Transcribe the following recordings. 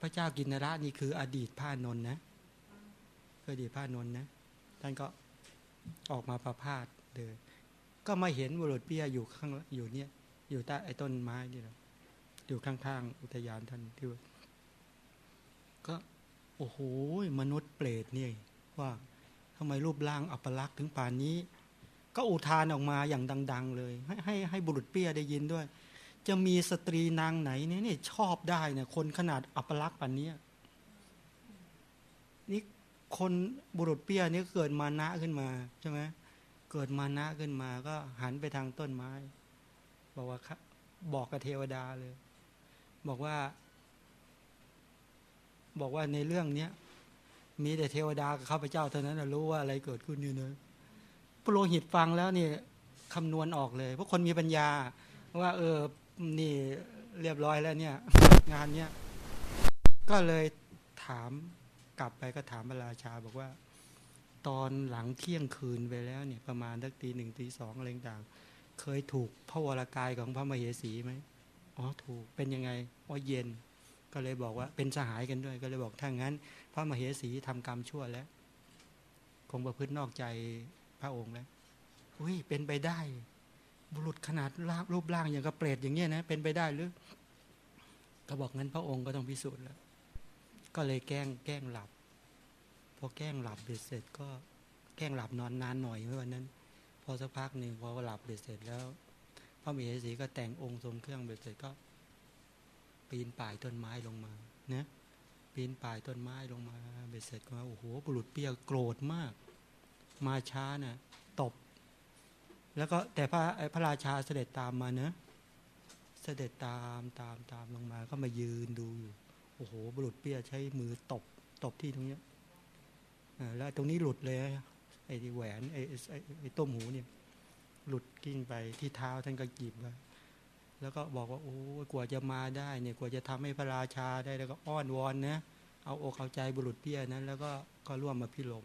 พระเจ้ากินนระนี่คืออดีตพระนนท์นะคืออดีตพระนนท์นะท่านก็ออกมาประพาสเดินก็มาเห็นบุรุษเปี้ยอยู่ข้างอยู่เนี่ยอยู่ใต้ไอ้ต้นไม้นี่แหละอยู่ข้างๆอุทยานท่านที่ว่าก็ โอ้โหมนุษย์เปรตเนี่ยว่าทำไมรูปร่างอัปลักษณ์ถึงป่านนี้ ก็อุทานออกมาอย่างดัง ๆ เลย ให้ให้ให้บุรุษเปี้ยได้ยินด้วย จะมีสตรีนางไหนเนี่ยนี่ชอบได้เนี่ยคนขนาดอัปลักษณ์ป่านนี้นี่คนบุรุษเปี้ยนี่เกิดมานะขึ้นมาใช่ไหมเกิดมานะขึ้นมาก็หันไปทางต้นไม้ บอกว่าบอกกับเทวดาเลย บอกว่า บอกว่าในเรื่องเนี้ยมีแต่เทวดากับข้าพเจ้าเท่านั้นนะรู้ว่าอะไรเกิดขึ้นอยู่เนอะพระโลหิตฟังแล้วนี่คำนวณออกเลย เพราะคนมีปัญญาว่า เออ นี่เรียบร้อยแล้วเนี่ย งานเนี้ยก็เลยถามกลับไปก็ถามพระราชาบอกว่า ตอนหลังเที่ยงคืนไปแล้วเนี่ยประมาณตักตีหนึ่งตีสองอะไรต่างเคยถูกพระวรากายของพระมเหสีไหมอ๋อถูกเป็นยังไงอ๋อเย็น ก็เลยบอกว่าเป็นสหายกันด้วย ก็เลยบอกถ้างั้น พระมเหสีทำกรรมชั่วแล้ว คงประพฤตินอกใจพระองค์แล้วอุ้ยเป็นไปได้ บุรุษขนาดรูปร่างอย่างกระเปรตอย่างเงี้ยนะเป็นไปได้หรือก็บอกงั้นพระองค์ก็ต้องพิสูจน์แล้ว ก็เลยแกล้งแกล้งหลับ พอแกล้งหลับเบ็ดเสร็จก็แกล้งหลับนอนนานหน่อยเมื่อวันนั้น พอสักพักหนึ่งพอหลับเบ็ดเสร็จแล้ว พระมเหสีก็แต่งองค์ทรงเครื่องเสร็จก็ ปีนป่ายต้นไม้ลงมานะปีนป่ายต้นไม้ลงมาเบ็ดเสร็จก็โอ้โหบุรุษเปียกโกรธมาก มาช้านะ่ะตบ แล้วก็แต่พระพระราชาเสด็จตามมาเนะ เสด็จตามตามตามลงมาก็มายืนดูอยู่โอ้โหบุรุษเปียใช้มือตบตบที่ตรงนี้แล้วตรงนี้หลุดเลยไอ้ที่แหวนไอ้ไอ้ต้มหูเนี่ย หลุดกิ้งไปที่เท้าท่านก็จีบไว้แล้วก็บอกว่าโอ้กว่าจะมาได้เนี่ยกว่าจะทำให้พระราชาได้แล้วก็อ้อนวอนนะเอาอกเอาใจบุรุษเปี้ยนั้น แล้วก็ก็ร่วมมาพิลม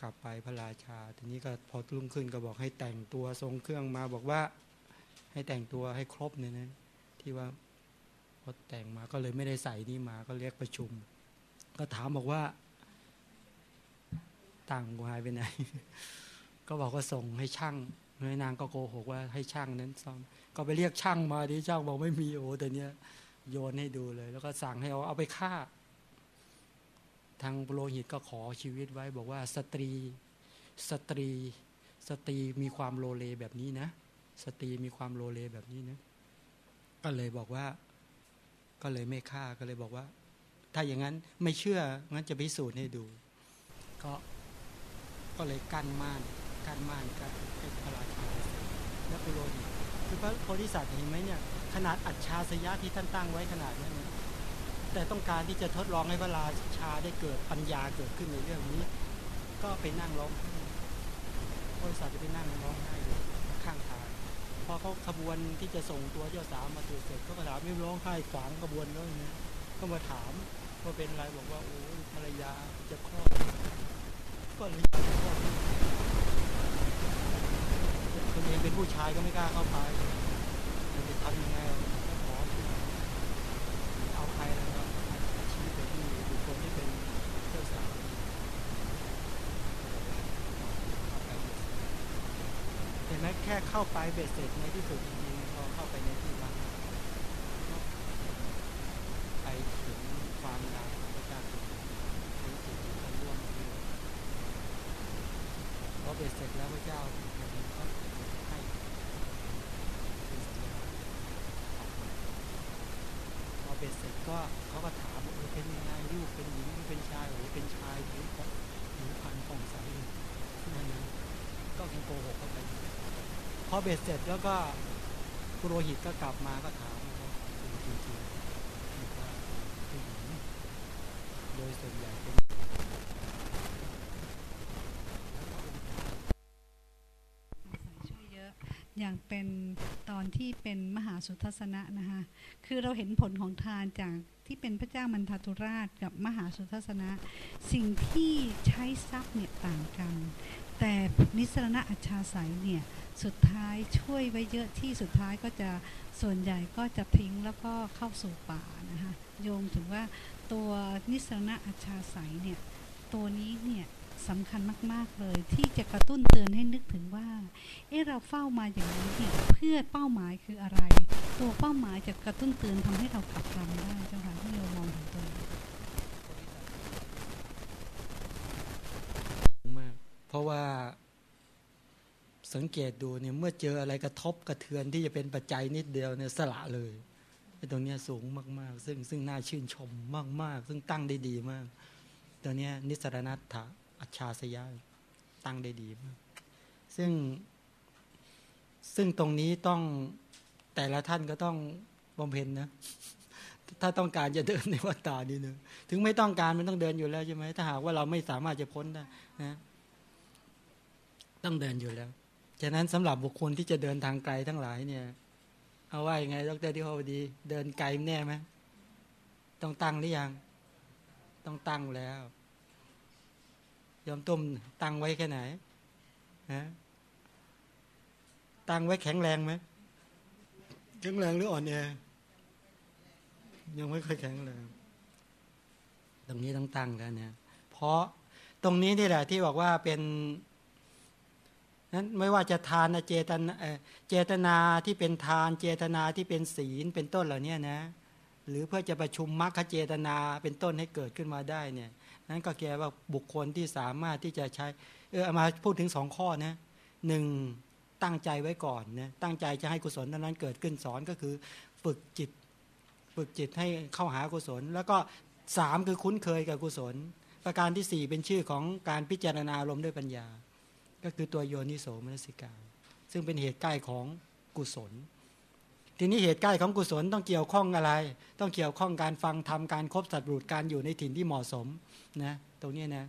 กลับไปพระราชา ทีนี้ก็พอรุ่งขึ้นก็บอกให้แต่งตัวทรงเครื่องมาบอกว่าให้แต่งตัวให้ครบเนี่ยนะที่ว่าพอแต่งมาก็เลยไม่ได้ใส่นี่มาก็เรียกประชุม ก็ถามบอกว่าต่างกูหายไปไหน ก็บอกว่าส่งให้ช่างนางก็โกหกว่าให้ช่างนั้นซ่อมก็ไปเรียกช่างมาดิช่างบอกไม่มีโอ้แต่เนี้ยโยนให้ดูเลย แล้วก็สั่งให้เอาเอาไปฆ่า ทางปุโรหิตก็ขอชีวิตไว้บอกว่าสตรี สตรี สตรีมีความโลเลแบบนี้นะ สตรีมีความโลเลแบบนี้นะ ก็เลยบอกว่า ก็เลยไม่ฆ่าก็เลยบอกว่า ถ้าอย่างนั้นไม่เชื่องั้นจะพิสูจน์ให้ดู ก็ก็เลยกั้นม่านกั้นม่านกับพระราชาและโลหิตคือพระโพธิสัตว์เห็นไหมเนี่ยขนาดอัจฉริยะที่ท่านตั้งไว้ขนาดนั้น แต่ต้องการที่จะทดลองให้พระราชาได้เกิดปัญญาเกิดขึ้นในเรื่องนี้ ก็ไปนั่งร้องไห้โพธิสัตว์จะไปนั่งร้องไห้อยู่ข้างทางพอเขาขบวนที่จะส่งตัวเจ้าสาวมาตัวเสร็จเขาก็ถามไม่ร้องไห้ขวางขบวนแล้วนะก็มาถามว่าเป็นอะไรบอกว่าโอ้ภรรยาจะคลอดก็เลยคลอดคนเองเป็นผู้ชายก็ไม่กล้าเข้าไปจะทำยังไงก็ขอเอาใครแล้วก็ชี้ไปที่บุคคลที่เป็นเจ้าสาวเห็นไหมแค่เข้าไปเบ็ดเสร็จในที่สุดจริงๆพอเข้าไปในที่วัดไปถึงความรักพระเจ้าเป็นจิตที่ร่วมพอเบ็ดเสร็จแล้วพระเจ้าเบ็ดเสร็จก็เขาก็ถามว่าเป็นยังไงลูกเป็นหญิงเป็นชายหรือเป็นชายหรือหรือพันของใสนั่นนะก็คงโกหกเข้าไปพอ เบ็ดเสร็จแล้วก็ปุโรหิตก็กลับมาก็ถามว่าจริงจริงจริงโดยส่วนใหญ่เป็นอย่างเป็นตอนที่เป็นมหาสุทัศนะนะคะคือเราเห็นผลของทานจากที่เป็นพระเจ้ามันทาตุราชกับมหาสุทัศนะ สิ่งที่ใช้ทรัพย์เนี่ยต่างกัน แต่นิสรณะอัจฉาสัยเนี่ย สุดท้ายช่วยไว้เยอะที่สุดท้ายก็จะส่วนใหญ่ก็จะทิ้งแล้วก็เข้าสู่ป่านะคะโยมถือว่าตัวนิสรณะอัจฉาสายเนี่ยตัวนี้เนี่ยสำคัญมากๆเลยที่จะกระตุ้นเตือนให้นึกถึงว่า เอ๊ะเราเฝ้ามาอย่างนี้เนี่ยเพื่อเป้าหมายคืออะไร ตัวเป้าหมายจะกระตุ้นเตือนทำให้เรากลับคำได้เจ้าค่ะที่โยมมองถึงตัวนี้มาก เพราะว่า สังเกตดูเนี่ยเมื่อเจออะไรกระทบกระเทือนที่จะเป็นปัจจัยนิดเดียวเนี่ยสละเลยไอ้ตรงเนี้ยสูงมาก ๆ ซึ่งซึ่งน่าชื่นชมมาก ๆ ซึ่งตั้งได้ดีมากตัวเนี้ยนิสรณัตถะอัจฉาสยาตั้งได้ดีมาก ซึ่ง ซึ่งตรงนี้ต้องแต่ละท่านก็ต้องบำเพ็ญนะถ้าต้องการจะเดินในวัฏฏานี้นะถึงไม่ต้องการมันต้องเดินอยู่แล้วใช่ไหมถ้าหากว่าเราไม่สามารถจะพ้นได้นะ ต้องเดินอยู่แล้ว ฉะนั้นสำหรับบุคคลที่จะเดินทางไกลทั้งหลายเนี่ย เอาว่ายังไงดรที่พอดี เดินไกลแน่ไหมต้องตั้งหรือยัง ต้องตั้งแล้ว ยอมต้มตั้งไว้แค่ไหนฮะตั้งไว้แข็งแรงไหมแข็งแรงหรืออ่อนแอยังไม่ค่อยแข็งแรงตรงนี้ต้องตั้งกันเนี่ย เพราะตรงนี้นี่แหละที่บอกว่าเป็น นั้นไม่ว่าจะทานเจตนาเจตนาที่เป็นทานเจตนาที่เป็นศีลเป็นต้นเหล่านี้นะหรือเพื่อจะประชุมมรรคเจตนาเป็นต้นให้เกิดขึ้นมาได้เนี่ยนั้นก็แกว่าบุคคลที่สามารถที่จะใช้เออมาพูดถึงสองข้อนะหนึ่งตั้งใจไว้ก่อนนะตั้งใจจะให้กุศลนั้นเกิดขึ้นสอนก็คือฝึกจิตฝึกจิตให้เข้าหากุศล แล้วก็สามคือคุ้นเคยกับกุศล ประการที่สี่เป็นชื่อของการพิจารณาลมณ์ด้วยปัญญา ก็คือตัวโยนิโสมนสิการซึ่งเป็นเหตุใกล้ของกุศล ทีนี้เหตุใกล้ของกุศลต้องเกี่ยวข้องอะไร ต้องเกี่ยวข้องการฟังทำการครบสัตว์บุตรการอยู่ในถิ่นที่เหมาะสมนะตรงนี้นะ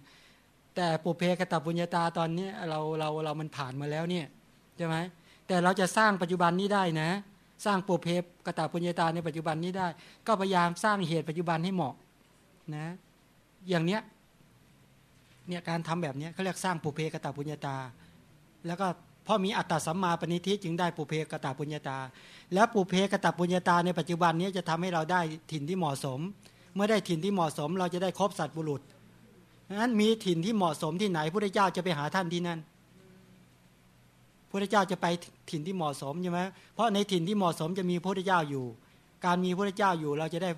แต่ปุเพกตปุญญาตาตอนนี้เราเราเรามันผ่านมาแล้วเนี่ยใช่ไหมแต่เราจะสร้างปัจจุบันนี้ได้นะ สร้างปุเพกตปุญญาตาในปัจจุบันนี้ได้ ก็พยายามสร้างเหตุปัจจุบันให้เหมาะนะอย่างเนี้ย เนี่ยการทำแบบนี้เขาเรียกสร้างปุเพกตาปุญญาตา แล้วก็พราะมีอัตตสัมมาปณิทิจึงได้ปุเพกตาปุญญาตา แล้วปุเพกตาปุญญาตาในปัจจุบันนี้จะทำให้เราได้ถิ่นที่เหมาะสม เมื่อได้ถิ่นที่เหมาะสม เราจะได้ครบสัตว์บุรุษนั้นมีถิ่นที่เหมาะสมที่ไหนพระเจ้าจะไปหาท่านที่นั่นพระเจ้าจะไปถิ่นที่เหมาะสมใช่ไหมเพราะในถิ่นที่เหมาะสมจะมีพระเจ้าอยู่ การมีพระเจ้าอยู่เราจะได้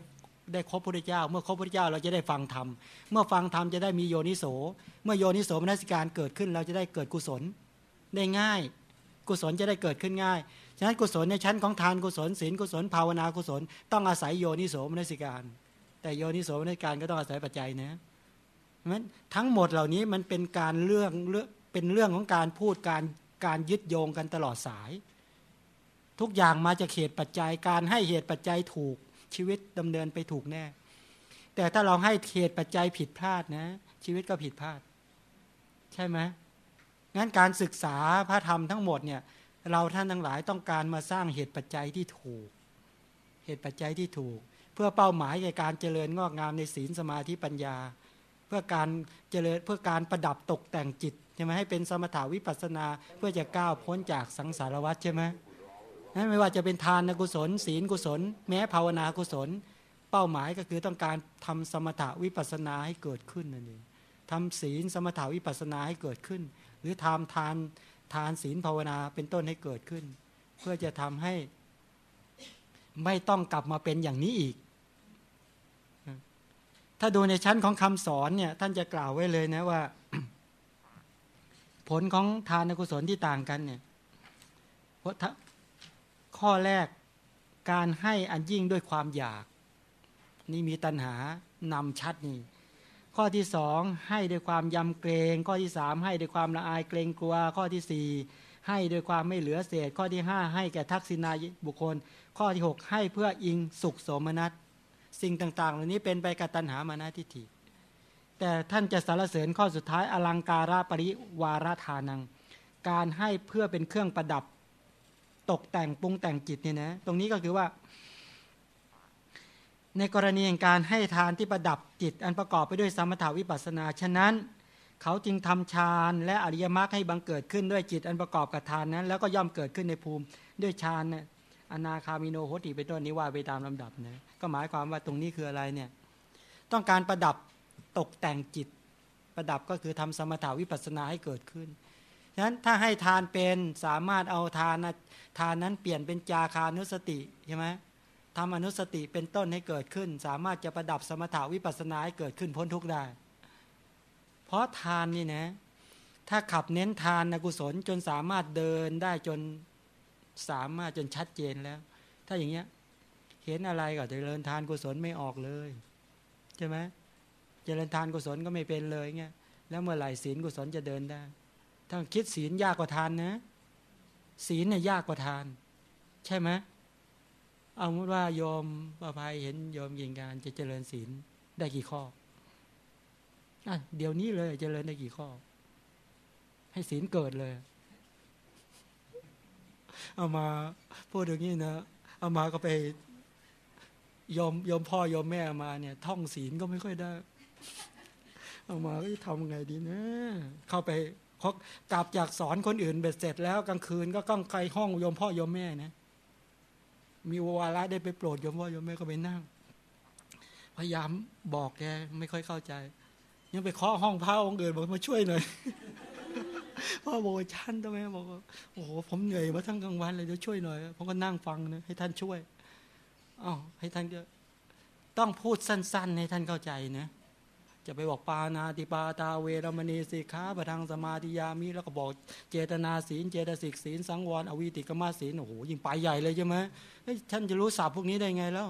ได้ครบพระเจ้า เมื่อครบพระเจ้าเราจะได้ฟังธรรม เมื่อฟังธรรมจะได้มีโยนิโส เมื่อโยนิโสมนัสการเกิดขึ้นเราจะได้เกิดกุศลได้ง่าย กุศลจะได้เกิดขึ้นง่าย ฉะนั้นกุศลในชั้นของทานกุศลศีลกุศลภาวนากุศล ต้องอาศัยโยนิโสมนัสการ แต่โยนิโสมนัสการก็ต้องอาศัยปัจจัยนะนั้นทั้งหมดเหล่านี้มันเป็นการเรื่องเรื่องเป็นเรื่องของการพูดการการยึดโยงกันตลอดสาย ทุกอย่างมาจากเหตุปัจจัยการให้เหตุปัจจัยถูก ชีวิตดำเนินไปถูกแน่ แต่ถ้าเราให้เหตุปัจจัยผิดพลาดนะ ชีวิตก็ผิดพลาด ใช่ไหมงั้นการศึกษาพระธรรมทั้งหมดเนี่ย เราท่านทั้งหลายต้องการมาสร้างเหตุปัจจัยที่ถูก เหตุปัจจัยที่ถูก เพื่อเป้าหมายในการเจริญงอกงามในศีลสมาธิปัญญา เพื่อการเจริญเพื่อการประดับตกแต่งจิตใช่ไหมให้เป็นสมถาวิปัสนาเพื่อจะก้าวพ้นจากสังสารวัฏใช่ไหม ไม่ว่าจะเป็นทานกุศล ศีลกุศล แม้ภาวนากุศล เป้าหมายก็คือต้องการทำสมถาวิปัสนาให้เกิดขึ้นนั่นเองทำศีลสมถาวิปัสนาให้เกิดขึ้น หรือทำทานทานศีลภาวนาเป็นต้นให้เกิดขึ้น เพื่อจะทำให้ไม่ต้องกลับมาเป็นอย่างนี้อีก ถ้าดูในชั้นของคำสอนเนี่ยท่านจะกล่าวไว้เลยนะว่า ผลของทานกุศลที่ต่างกันเนี่ย ข้อแรกการให้อันยิ่งด้วยความอยาก นี่มีตัณหานำชัดนี่ ข้อที่สองให้ด้วยความยำเกรง ข้อที่สามให้ด้วยความละอายเกรงกลัว ข้อที่สี่ให้ด้วยความไม่เหลือเศษ ข้อที่ห้าให้แก่ทักษิณาบุคคล ข้อที่หกให้เพื่ออิงสุขโสมนัสสิ่งต่าง ๆ เหล่านี้เป็นไปกับตัณหามานาทิฏฐิแต่ท่านจะสารเสริญข้อสุดท้ายอลังการะปริวารทานัง การให้เพื่อเป็นเครื่องประดับ ตกแต่งปรุงแต่งจิตเนี่ยนะตรงนี้ก็คือว่า ในกรณีแห่งการให้ทานที่ประดับจิต อันประกอบไปด้วยสมถาวิปัสนา ฉะนั้น เขาจึงทำฌานและอริยมรรคให้บังเกิดขึ้นด้วยจิต อันประกอบกับทานนั้น แล้วก็ย่อมเกิดขึ้นในภูมิด้วยฌานนะอนาคามิโนโหติเป็นต้นนี้ว่าไปตามลำดับนะก็หมายความว่าตรงนี้คืออะไรเนี่ยต้องการประดับตกแต่งจิต ประดับก็คือทำสมถาวิปัสนาให้เกิดขึ้น ฉะนั้นถ้าให้ทานเป็นสามารถเอาทานนะทานนั้นเปลี่ยนเป็นจาคานุสติใช่ไหมทำอนุสติเป็นต้นให้เกิดขึ้น สามารถจะประดับสมถาวิปัสนาให้เกิดขึ้นพ้นทุกข์ได้ เพราะทานนี่นะถ้าขับเน้นทานกุศลจนสามารถเดินได้จนสามารถจนชัดเจนแล้ว ถ้าอย่างเงี้ยเห็นอะไรก็เจริญทานกุศลไม่ออกเลยใช่ไหมเจริญทานกุศลก็ไม่เป็นเลยเงี้ยแล้วเมื่อไหร่ศีลกุศลจะเดินได้ ถ้าคิดศีลยากกว่าทานนะ ศีลเนี่ยยากกว่าทาน ใช่ไหมเอามุดว่าโยมประภัยเห็นโยมยิงการจะเจริญศีลได้กี่ข้ออะเดี๋ยวนี้เลยเจริญได้กี่ข้อ ให้ศีลเกิดเลย เอามาพูดอย่างนี้นะเอามาก็ไปยอมยอมพ่อยอมแม่มาเนี่ย ท่องศีลก็ไม่ค่อยได้ เอามาก็จะทำไงดีนะ เข้าไป เขากลับจากสอนคนอื่นเบ็ดเสร็จแล้วกลางคืนก็ต้องใครห้องโยมพ่อโยมแม่นะมีวาระได้ไปโปรดโยมพ่อโยมแม่ก็ไปนั่ง พยายามบอกแกไม่ค่อยเข้าใจ ยังไปเคาะห้องพระองค์อื่นบอกมาช่วยหน่อยพ่อบอกว่าท่านทำไมบอกโอ้โหผมเหนื่อยมาทั้งกลางวันเลยเดี๋ยวช่วยหน่อยผมก็นั่งฟังนะให้ท่านช่วยอ้าวให้ท่านก็ต้องพูดสั้น ๆ ให้ท่านเข้าใจนะ จะไปบอกปานาติปาตาเวรมณีสิกขาปะทังสมาธิยามิแล้วก็บอกเจตนาศีล เจตสิกศีลสังวรอวิติกมาศีลโอ้โหยิ่งไปใหญ่เลยใช่ไหมท่านจะรู้ศัพท์พวกนี้ได้ไงแล้ว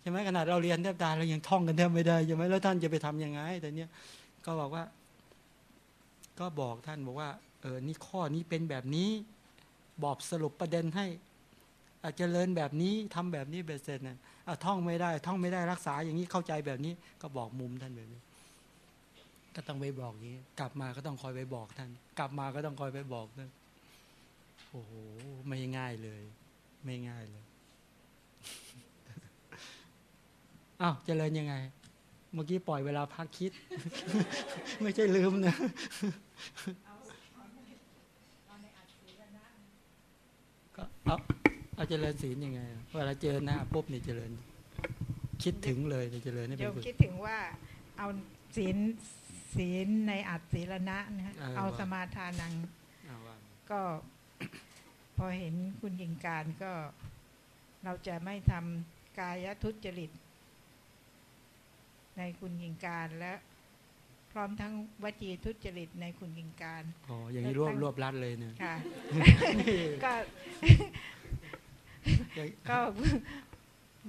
ใช่ไหมขนาดเราเรียนแทบตายเรายังท่องกันแทบไม่ได้ใช่ไหมแล้วท่านจะไปทํำยังไง แต่เนี้ยก็บอกว่า ก็บอกท่านบอกว่าเออนี่ข้อนี้เป็นแบบนี้บอกสรุปประเด็นให้อาจจะเริญแบบนี้ทำแบบนี้เบ็ดเสร็จนะ่ะ ท่องไม่ได้ ท่องไม่ได้รักษาอย่างนี้เข้าใจแบบนี้ ก็บอกมุมท่านแบบนี้ ก็ต้องไปบอกนี้ กลับมาก็ต้องคอยไปบอกท่าน กลับมาก็ต้องคอยไปบอกท่านโอ้โหไม่ง่ายเลย ไม่ง่ายเลยอ้าวเจริญยังไง เมื่อกี้ปล่อยเวลาพักคิด ไม่ใช่ลืมนะก็เอา เอาเจริญศีลยังไงอะเวลาเจอหน้าปุ๊บเนี่ยเจริญ คิดถึงเลยเนี่ยเจริญนี่โยเป็นมกุศลคิดถึงว่าเอาศีลศีลในอัดศีลนะนะฮะเออเอาว่าสมาทานังเอาว่าก็พอเห็นคุณหญิงการก็เราจะไม่ทำกายทุจริต ในคุณหญิงการและพร้อมทั้งวจีทุจริตในคุณหญิงการ อ๋อ อย่างนี้รวบรวบรัดเลยเนี่ย ค่ะ ก็อย่าง ก็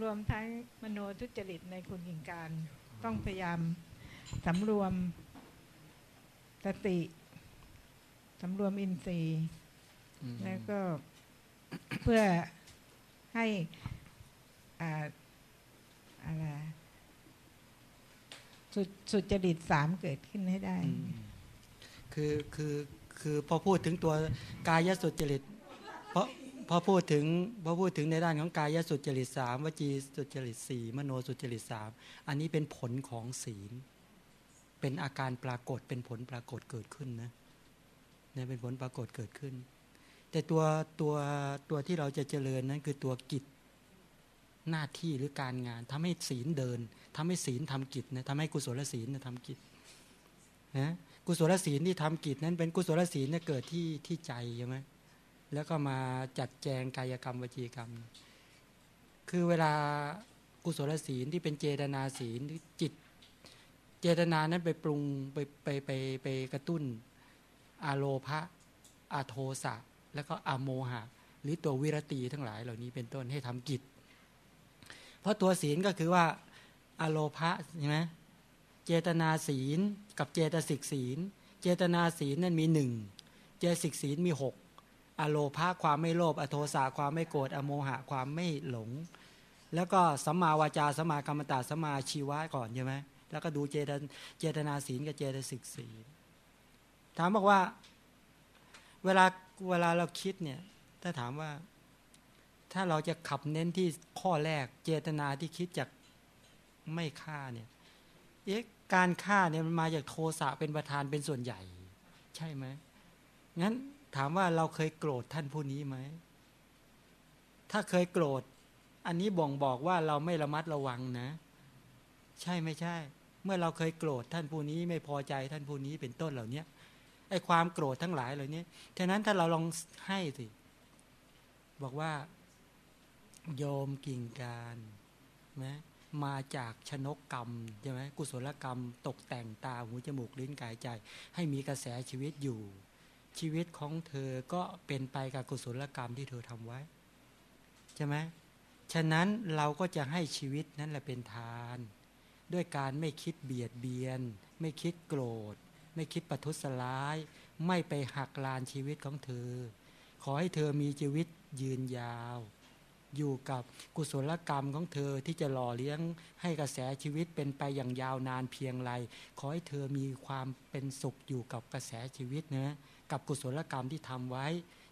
รวมทั้งมโนทุจริตในคุณหญิงการต้องพยายามสำรวมสติสำรวมอินทรีย์อืมแล้วก็เพื่อให้อ่าอะไรสุสุจริตสามเกิดขึ้นให้ได้อืมคือคือคือพอพูดถึงตัวกายสุจริต เพราะ พอพูดถึงพอพูดถึงในด้านของกายสุจริตสามวจีสุจริตสี่มโนสุจริตสามอันนี้เป็นผลของศีล เป็นอาการปรากฏเป็นผลปรากฏเกิดขึ้นนะเนี่ยเป็นผลปรากฏเกิดขึ้น แต่ตัวตัวตัวที่เราจะเจริญนั้นคือตัวกิจหน้าที่หรือการงานทำให้ศีลเดินทำให้ศีลทำกิจนะทำให้กุศลศีลนะทำกิจนะกุศลศีลที่ทำกิจนั้นเป็นกุศลศีลเนี่ยเกิดที่ที่ใจใช่ไหม แล้วก็มาจัดแจงกายกรรมวจีกรรม คือเวลากุศลศีลที่เป็นเจตนาศีลจิต เจตนานั้นไปปรุงไปไปไปไปกระตุ้นอาโลภะอาโทสะ แล้วก็อโมหะ หรือตัววิรตีทั้งหลายเหล่านี้เป็นต้นให้ทำกิจ เพราะตัวศีลก็คือว่าอาโลภะใช่ไหมเจตนาศีลกับเจตสิกศีล เจตนาศีลนั้นมีหนึ่งเจตสิกศีลมีหก อโลภะความไม่โลภอโทสะความไม่โกรธอโมหะความไม่หลง แล้วก็สัมมาวาจาสัมมากรรมตาสัมมาชีวะก่อนใช่ไหมแล้วก็ดูเจตเจตนาศีลกับเจตสิกศีลถามบอกว่า เวลาเวลาเราคิดเนี่ยถ้าถามว่าถ้าเราจะขับเน้นที่ข้อแรกเจตนาที่คิดจากไม่ฆ่าเนี่ยเอ๊ะการฆ่าเนี่ยมันมาจากโทสะเป็นประธานเป็นส่วนใหญ่ ใช่ไหมงั้น ถามว่าเราเคยโกรธท่านผู้นี้ไหม ถ้าเคยโกรธ อันนี้บ่งบอกว่าเราไม่ระมัดระวังนะ ใช่ไม่ใช่ เมื่อเราเคยโกรธท่านผู้นี้ไม่พอใจท่านผู้นี้เป็นต้นเหล่านี้ไอ้ความโกรธทั้งหลายเหล่านี้ฉะนั้นถ้าเราลองให้สิ บอกว่า โยมกิ่งการนะมาจากชนกกรรมใช่ไหมกุศลกรรม ตกแต่งตาหูจมูกลิ้นกายใจ ให้มีกระแสชีวิตอยู่ ชีวิตของเธอก็เป็นไปกับกุศลกรรมที่เธอทำไว้ ใช่ไหมฉะนั้นเราก็จะให้ชีวิตนั้นแหละเป็นทาน ด้วยการไม่คิดเบียดเบียน ไม่คิดโกรธ ไม่คิดประทุษร้าย ไม่ไปหักลานชีวิตของเธอ ขอให้เธอมีชีวิตยืนยาว อยู่กับกุศลกรรมของเธอที่จะหล่อเลี้ยงให้กระแสชีวิตเป็นไปอย่างยาวนานเพียงไร ขอให้เธอมีความเป็นสุขอยู่กับกระแสชีวิตนะ กับกุศลกรรมที่ทำไว้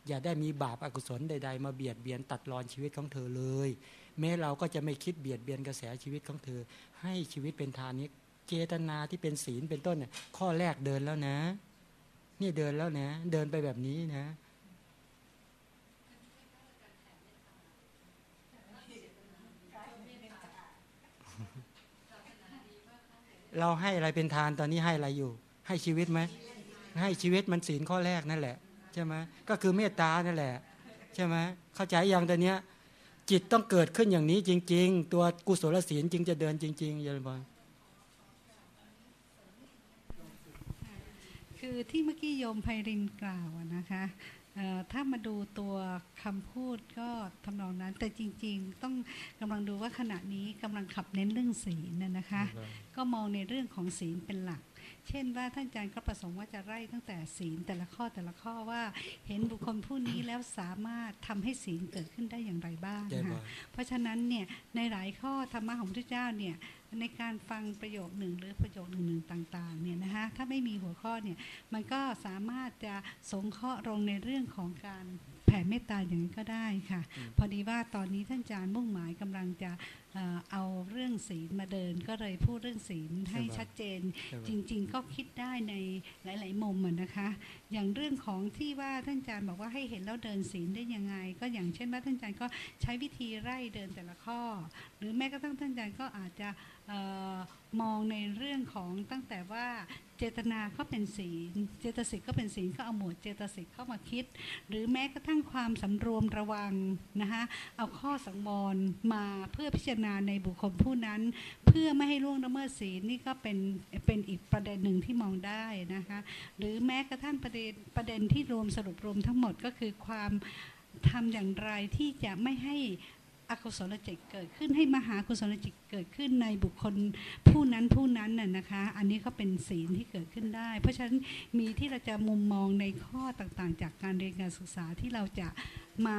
อย่าได้มีบาปอากุศลใด ๆ มาเบียดเบียนตัดรอนชีวิตของเธอเลย แม้เราก็จะไม่คิดเบียดเบียนกระแสชีวิตของเธอ ให้ชีวิตเป็นทานนี้เจตนาที่เป็นศีลเป็นต้นเนี่ยข้อแรกเดินแล้วนะ นี่เดินแล้วนะ เดินไปแบบนี้นะเราให้อะไรเป็นทานตอนนี้ให้อะไรอยู่ ให้ชีวิตไหม ให้ชีวิตมันศีลข้อแรกนั่นแหละใช่ไหมก็คือเมตตานั่นแหละใช่ไหมเข้าใจอย่างตอนเนี้ยจิตต้องเกิดขึ้นอย่างนี้จริง ๆ ตัวกุศลศีลจึงจะเดินจริงๆยายบอลคือที่เมื่อกี้โยมไพรินกล่าวอะนะคะเอ่อถ้ามาดูตัวคำพูดก็ทำนองนั้น แต่จริง ๆ ต้องกำลังดูว่าขณะนี้กำลังขับเน้นเรื่องศีลน่ะนะคะ ก็มองในเรื่องของศีลเป็นหลัก เช่นว่าท่านอาจารย์ก็ประสงค์ว่าจะไล่ตั้งแต่ศีลแต่ละข้อแต่ละข้อว่า เห็นบุคคลผู้นี้แล้วสามารถทำให้ศีลเกิดขึ้นได้อย่างไรบ้างยายบนะคะอลเพราะฉะนั้นเนี่ยในหลายข้อธรรมะของพระพุทธเจ้าเนี่ยในการฟังประโยคหนึ่งหรือประโยคหนึ่งหนึ่งต่างๆเนี่ยนะคะถ้าไม่มีหัวข้อเนี่ยมันก็สามารถจะสงเคราะห์ลงในเรื่องของการแผ่เมตตาอย่างนี้ก็ได้ค่ะ พอดีว่าตอนนี้ท่านอาจารย์มุ่งหมายกำลังจะ เอ่อเอาเรื่องศีลมาเดินก็เลยพูดเรื่องศีลให้ชัดเจนใช่ไหมจริง ๆ ก็คิดได้ในหลาย ๆ มุมอะนะคะ อย่างเรื่องของที่ว่าท่านอาจารย์บอกว่าให้เห็นแล้วเดินศีลได้ยังไง ก็อย่างเช่นว่าท่านอาจารย์ก็ใช้วิธีไล่เดินแต่ละข้อ หรือแม้กระทั่งท่านอาจารย์ก็อาจจะเออมองในเรื่องของตั้งแต่ว่าเจตนาก็เป็นศีล เจตสิกก็เป็นศีลก็เอาหมวดเจตสิกเข้ามาคิด หรือแม้กระทั่งความสำรวมระวังนะคะเอาข้อสังวรมาเพื่อพิจารณาในบุคคลผู้นั้น เพื่อไม่ให้ล่วงละเมิดศีลนี่ก็เป็นเป็นอีกประเด็นหนึ่งที่มองได้นะคะหรือแม้กระทั่งประเด็นประเด็นที่รวมสรุปรวมทั้งหมดก็คือความทำอย่างไรที่จะไม่ให้อกุศลจิตเกิดขึ้นให้มหากุศลจิตเกิดขึ้นในบุคคลผู้นั้นผู้นั้นน่ะนะคะ อันนี้ก็เป็นศีลที่เกิดขึ้นได้ เพราะฉะนั้นมีที่เราจะมุมมองในข้อต่างๆ จากการเรียนการศึกษาที่เราจะมา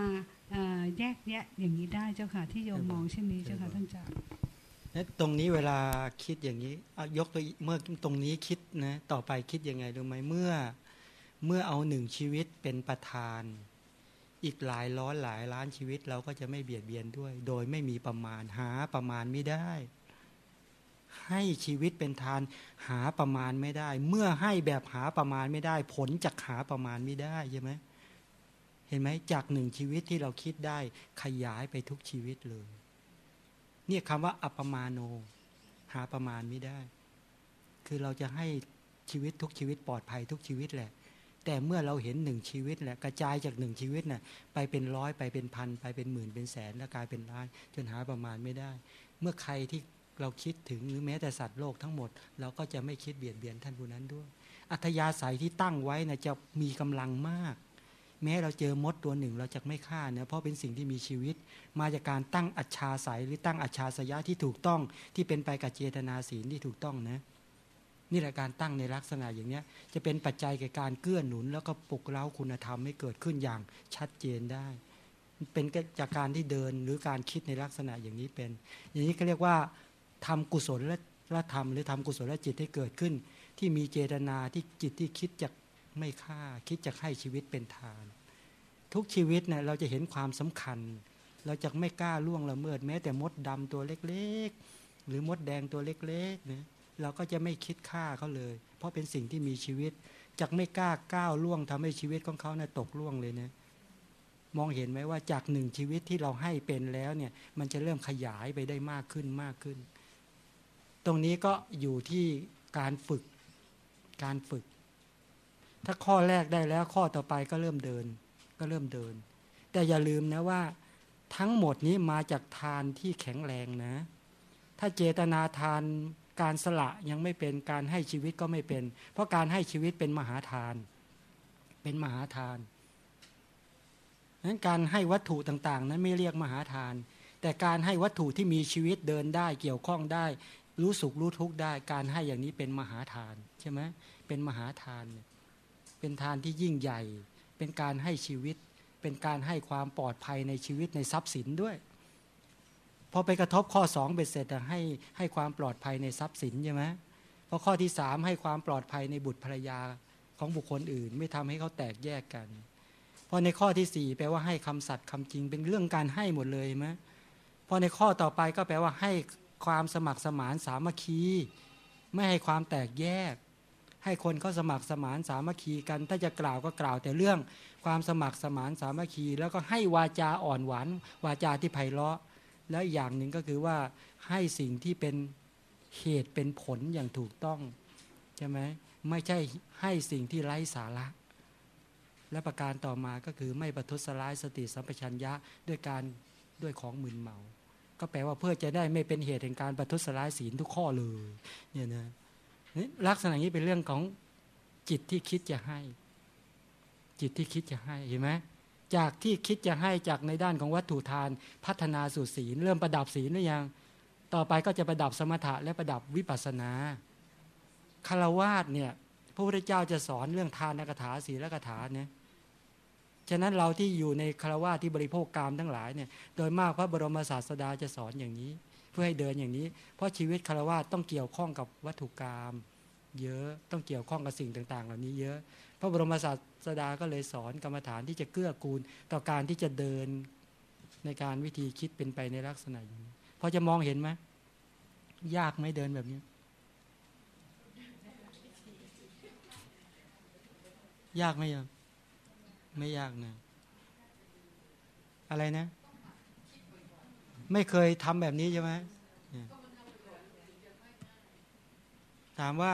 แยกแยะอย่างนี้ได้เจ้าค่ะ ที่โยมมองเช่นนี้เจ้าค่ะท่านอาจารย์แล้วตรงนี้เวลาคิดอย่างนี้เอายกตัวเมื่อตรงนี้คิดนะต่อไปคิดยังไงรู้ไหมเมื่อเมื่อเอาหนึ่งชีวิตเป็นประธาน อีกหลายร้อยหลายล้านชีวิตเราก็จะไม่เบียดเบียนด้วย โดยไม่มีประมาณหาประมาณไม่ได้ ให้ชีวิตเป็นทานหาประมาณไม่ได้ เมื่อให้แบบหาประมาณไม่ได้ ผลจากหาประมาณไม่ได้ใช่ไหม เห็นไหมจากหนึ่งชีวิตที่เราคิดได้ขยายไปทุกชีวิตเลย เนี่ยคำว่า อัปมาโน หาประมาณไม่ได้ คือเราจะให้ชีวิตทุกชีวิตปลอดภัยทุกชีวิตแหละ แต่เมื่อเราเห็นหนึ่งชีวิตแหละกระจายจากหนึ่งชีวิตน่ะไปเป็นร้อยไปเป็นพันไปเป็นหมื่นเป็นแสนแล้วกลายเป็นล้านจนหาประมาณไม่ได้ เมื่อใครที่เราคิดถึงหรือแม้แต่สัตว์โลกทั้งหมด เราก็จะไม่คิดเบียดเบียนท่านผู้นั้นด้วย อัธยาศัยที่ตั้งไว้นะจะมีกำลังมาก แม้เราเจอมดตัวหนึ่งเราจะไม่ฆ่าเนะเพราะเป็นสิ่งที่มีชีวิต มาจากการตั้งอัจฉาสัยหรือตั้งอัจฉาสยะที่ถูกต้องที่เป็นไปกับเจตนาศีลที่ถูกต้องนะนี่แหละการตั้งในลักษณะอย่างนี้จะเป็นปัจจัยแก่การเกื้อหนุน แล้วก็ปลุกเร้าคุณธรรมให้เกิดขึ้นอย่างชัดเจนได้ เป็นจากการที่เดินหรือการคิดในลักษณะอย่างนี้เป็น อย่างนี้ก็เรียกว่าทำกุศลและธรรมหรือทำกุศลจิตให้เกิดขึ้น ที่มีเจตนาที่จิตที่คิดจะ ไม่ฆ่า คิดจะให้ชีวิตเป็นทาน ทุกชีวิตเนี่ยเราจะเห็นความสำคัญ เราจะไม่กล้าล่วงละเมิด แม้แต่มดดำตัวเล็กๆ หรือมดแดงตัวเล็กๆเนะเราก็จะไม่คิดฆ่าเขาเลย เพราะเป็นสิ่งที่มีชีวิตจากไม่กล้าก้าวล่วงทำให้ชีวิตของเขาเนี่ยตกล่วงเลยเนะมองเห็นไหมว่าจากหนึ่งชีวิตที่เราให้เป็นแล้วเนี่ย มันจะเริ่มขยายไปได้มากขึ้นมากขึ้น ตรงนี้ก็อยู่ที่การฝึกการฝึก ถ้าข้อแรกได้แล้วข้อต่อไปก็เริ่มเดิน ก็เริ่มเดิน แต่อย่าลืมนะว่า ทั้งหมดนี้มาจากทานที่แข็งแรงนะ ถ้าเจตนาทานการสละยังไม่เป็นการให้ชีวิตก็ไม่เป็น เพราะการให้ชีวิตเป็นมหาทาน เป็นมหาทานนั้นการให้วัตถุต่างๆ นั้นไม่เรียกมหาทาน แต่การให้วัตถุที่มีชีวิตเดินได้เกี่ยวข้องได้ รู้สุขรู้ทุกข์ได้ การให้อย่างนี้เป็นมหาทานใช่ไหมเป็นมหาทานเนี่ย เป็นทานที่ยิ่งใหญ่ เป็นการให้ชีวิต เป็นการให้ความปลอดภัยในชีวิตในทรัพย์สินด้วย พอไปกระทบข้อสองเบ็ดเสร็จให้ให้ความปลอดภัยในทรัพย์สินใช่ไหมพอข้อที่สามให้ความปลอดภัยในบุตรภรรยาของบุคคลอื่น ไม่ทำให้เขาแตกแยกกันพอในข้อที่สี่แปลว่าให้คำสัตย์คำจริงเป็นเรื่องการให้หมดเลยไหมพอในข้อต่อไปก็แปลว่าให้ความสมัครสมานสามัคคี ไม่ให้ความแตกแยก ให้คนเขาสมัครสมานสามัคคีกัน ถ้าจะกล่าวก็กล่าวแต่เรื่องความสมัครสมานสามัคคี แล้วก็ให้วาจาอ่อนหวาน วาจาที่ไพเราะ แล้วอย่างหนึ่งก็คือว่าให้สิ่งที่เป็นเหตุเป็นผลอย่างถูกต้องใช่ไหมไม่ใช่ให้สิ่งที่ไร้สาระ และประการต่อมาก็คือไม่ประทุษร้ายสติสัมปชัญญะด้วยการด้วยของมึนเมา ก็แปลว่าเพื่อจะได้ไม่เป็นเหตุแห่งการประทุษร้ายศีลทุกข้อเลยเนี่ยนะ ลักษณะนี้เป็นเรื่องของจิตที่คิดจะให้ จิตที่คิดจะให้เห็นไหมจากที่คิดจะให้จากในด้านของวัตถุทานพัฒนาสู่ศีล เริ่มประดับศีลหรือยัง ต่อไปก็จะประดับสมถะและประดับวิปัสนาคารวาสเนี่ยพระพุทธเจ้าจะสอนเรื่องทานกถาศีลกถาเนี่ยฉะนั้นเราที่อยู่ในคารวาสที่บริโภคกามทั้งหลายเนี่ยโดยมากพระบรมศาสดาจะสอนอย่างนี้ พื่อให้เดินอย่างนี้ เพราะชีวิตคารวาสต้องเกี่ยวข้องกับวัตถุกรรมเยอะต้องเกี่ยวข้องกับสิ่งต่าง ๆ เหล่านี้เยอะ พระบรมศาสดาก็เลยสอนกรรมฐานที่จะเกื้อกูล ต่อการที่จะเดินในการวิธีคิดเป็นไปในลักษณะอย่างนี้พอจะมองเห็นไหมยากไหมเดินแบบนี้ ยากไหมยังไม่ยากนะอะไรนะ ไม่เคยทำแบบนี้ใช่ไหมถามว่า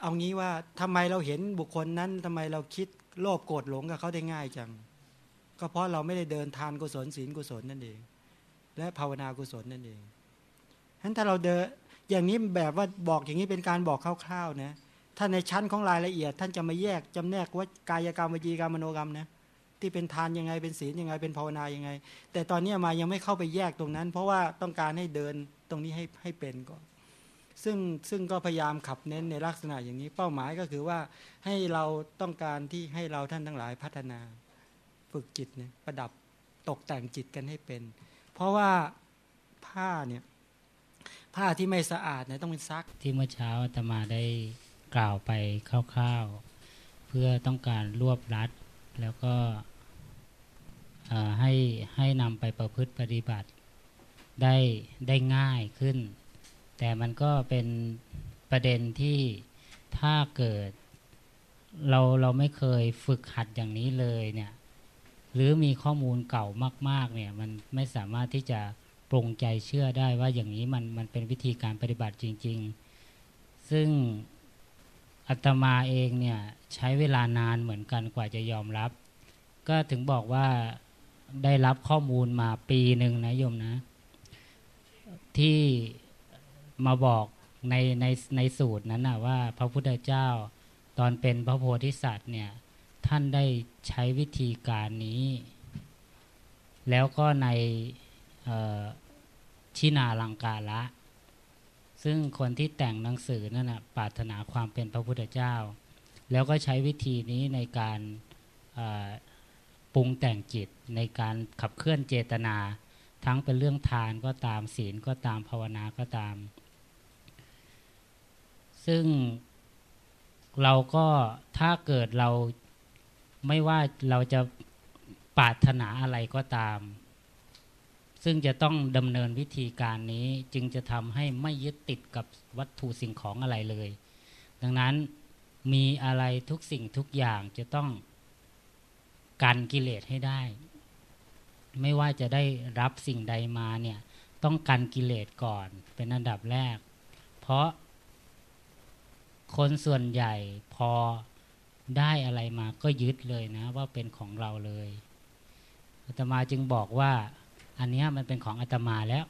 เอางี้ว่าทำไมเราเห็นบุคคลนั้นทำไมเราคิดโลภโกรธหลงกับเขาได้ง่ายจัง ก็เพราะเราไม่ได้เดินทานกุศลศีลกุศลนั่นเอง และภาวนากุศลนั่นเองฉะนั้นถ้าเราเดินอย่างนี้แบบว่าบอกอย่างนี้เป็นการบอกคร่าวๆนะถ้าในชั้นของรายละเอียด ท่านจะมาแยกจำแนกว่ากายกรรมวิจีกรรมมโนกรรมนะ ที่เป็นทานยังไงเป็นศีลยังไงเป็นภาวนายังไง แต่ตอนนี้มายังไม่เข้าไปแยกตรงนั้น เพราะว่าต้องการให้เดินตรงนี้ให้ให้เป็นก่อนซึ่งซึ่งก็พยายามขับเน้นในลักษณะอย่างนี้ เป้าหมายก็คือว่าให้เราต้องการที่ให้เราท่านทั้งหลายพัฒนาฝึกจิตเนี่ยประดับตกแต่งจิตกันให้เป็น เพราะว่าผ้าเนี่ยผ้าที่ไม่สะอาดเนี่ยต้องเป็นซัก ที่เมื่อเช้าอาตมาได้กล่าวไปคร่าวๆ เพื่อต้องการรวบรัด แล้วก็ให้ให้นำไปประพฤติปฏิบัติได้ได้ง่ายขึ้น แต่มันก็เป็นประเด็นที่ถ้าเกิด เราเราไม่เคยฝึกหัดอย่างนี้เลยเนี่ยหรือมีข้อมูลเก่ามาก ๆ เนี่ยมันไม่สามารถที่จะปรงใจเชื่อได้ว่าอย่างนี้มันมันเป็นวิธีการปฏิบัติจริง ๆ ซึ่ง อาตมาเองเนี่ยใช้เวลานานเหมือนกันกว่าจะยอมรับ ก็ถึงบอกว่าได้รับข้อมูลมาปีหนึ่งนะโยมนะ ที่มาบอกในในในสูตรนั้นนะว่าพระพุทธเจ้าตอนเป็นพระโพธิสัตว์เนี่ยท่านได้ใช้วิธีการนี้ แล้วก็ในชินาลังกาละ ซึ่งคนที่แต่งหนังสือนั่นนะปรารถนาความเป็นพระพุทธเจ้า แล้วก็ใช้วิธีนี้ในการปรุงแต่งจิตในการขับเคลื่อนเจตนา ทั้งเป็นเรื่องทานก็ตามศีลก็ตามภาวนาก็ตาม ซึ่งเราก็ถ้าเกิดเราไม่ว่าเราจะปรารถนาอะไรก็ตาม ซึ่งจะต้องดำเนินวิธีการนี้จึงจะทำให้ไม่ยึดติดกับวัตถุสิ่งของอะไรเลย ดังนั้นมีอะไรทุกสิ่งทุกอย่างจะต้องกันกิเลสให้ได้ ไม่ว่าจะได้รับสิ่งใดมาเนี่ยต้องกันกิเลสก่อนเป็นอันดับแรก เพราะคนส่วนใหญ่พอได้อะไรมาก็ยึดเลยนะว่าเป็นของเราเลยอาตมาจึงบอกว่า อันนี้มันเป็นของอาตมาแล้ว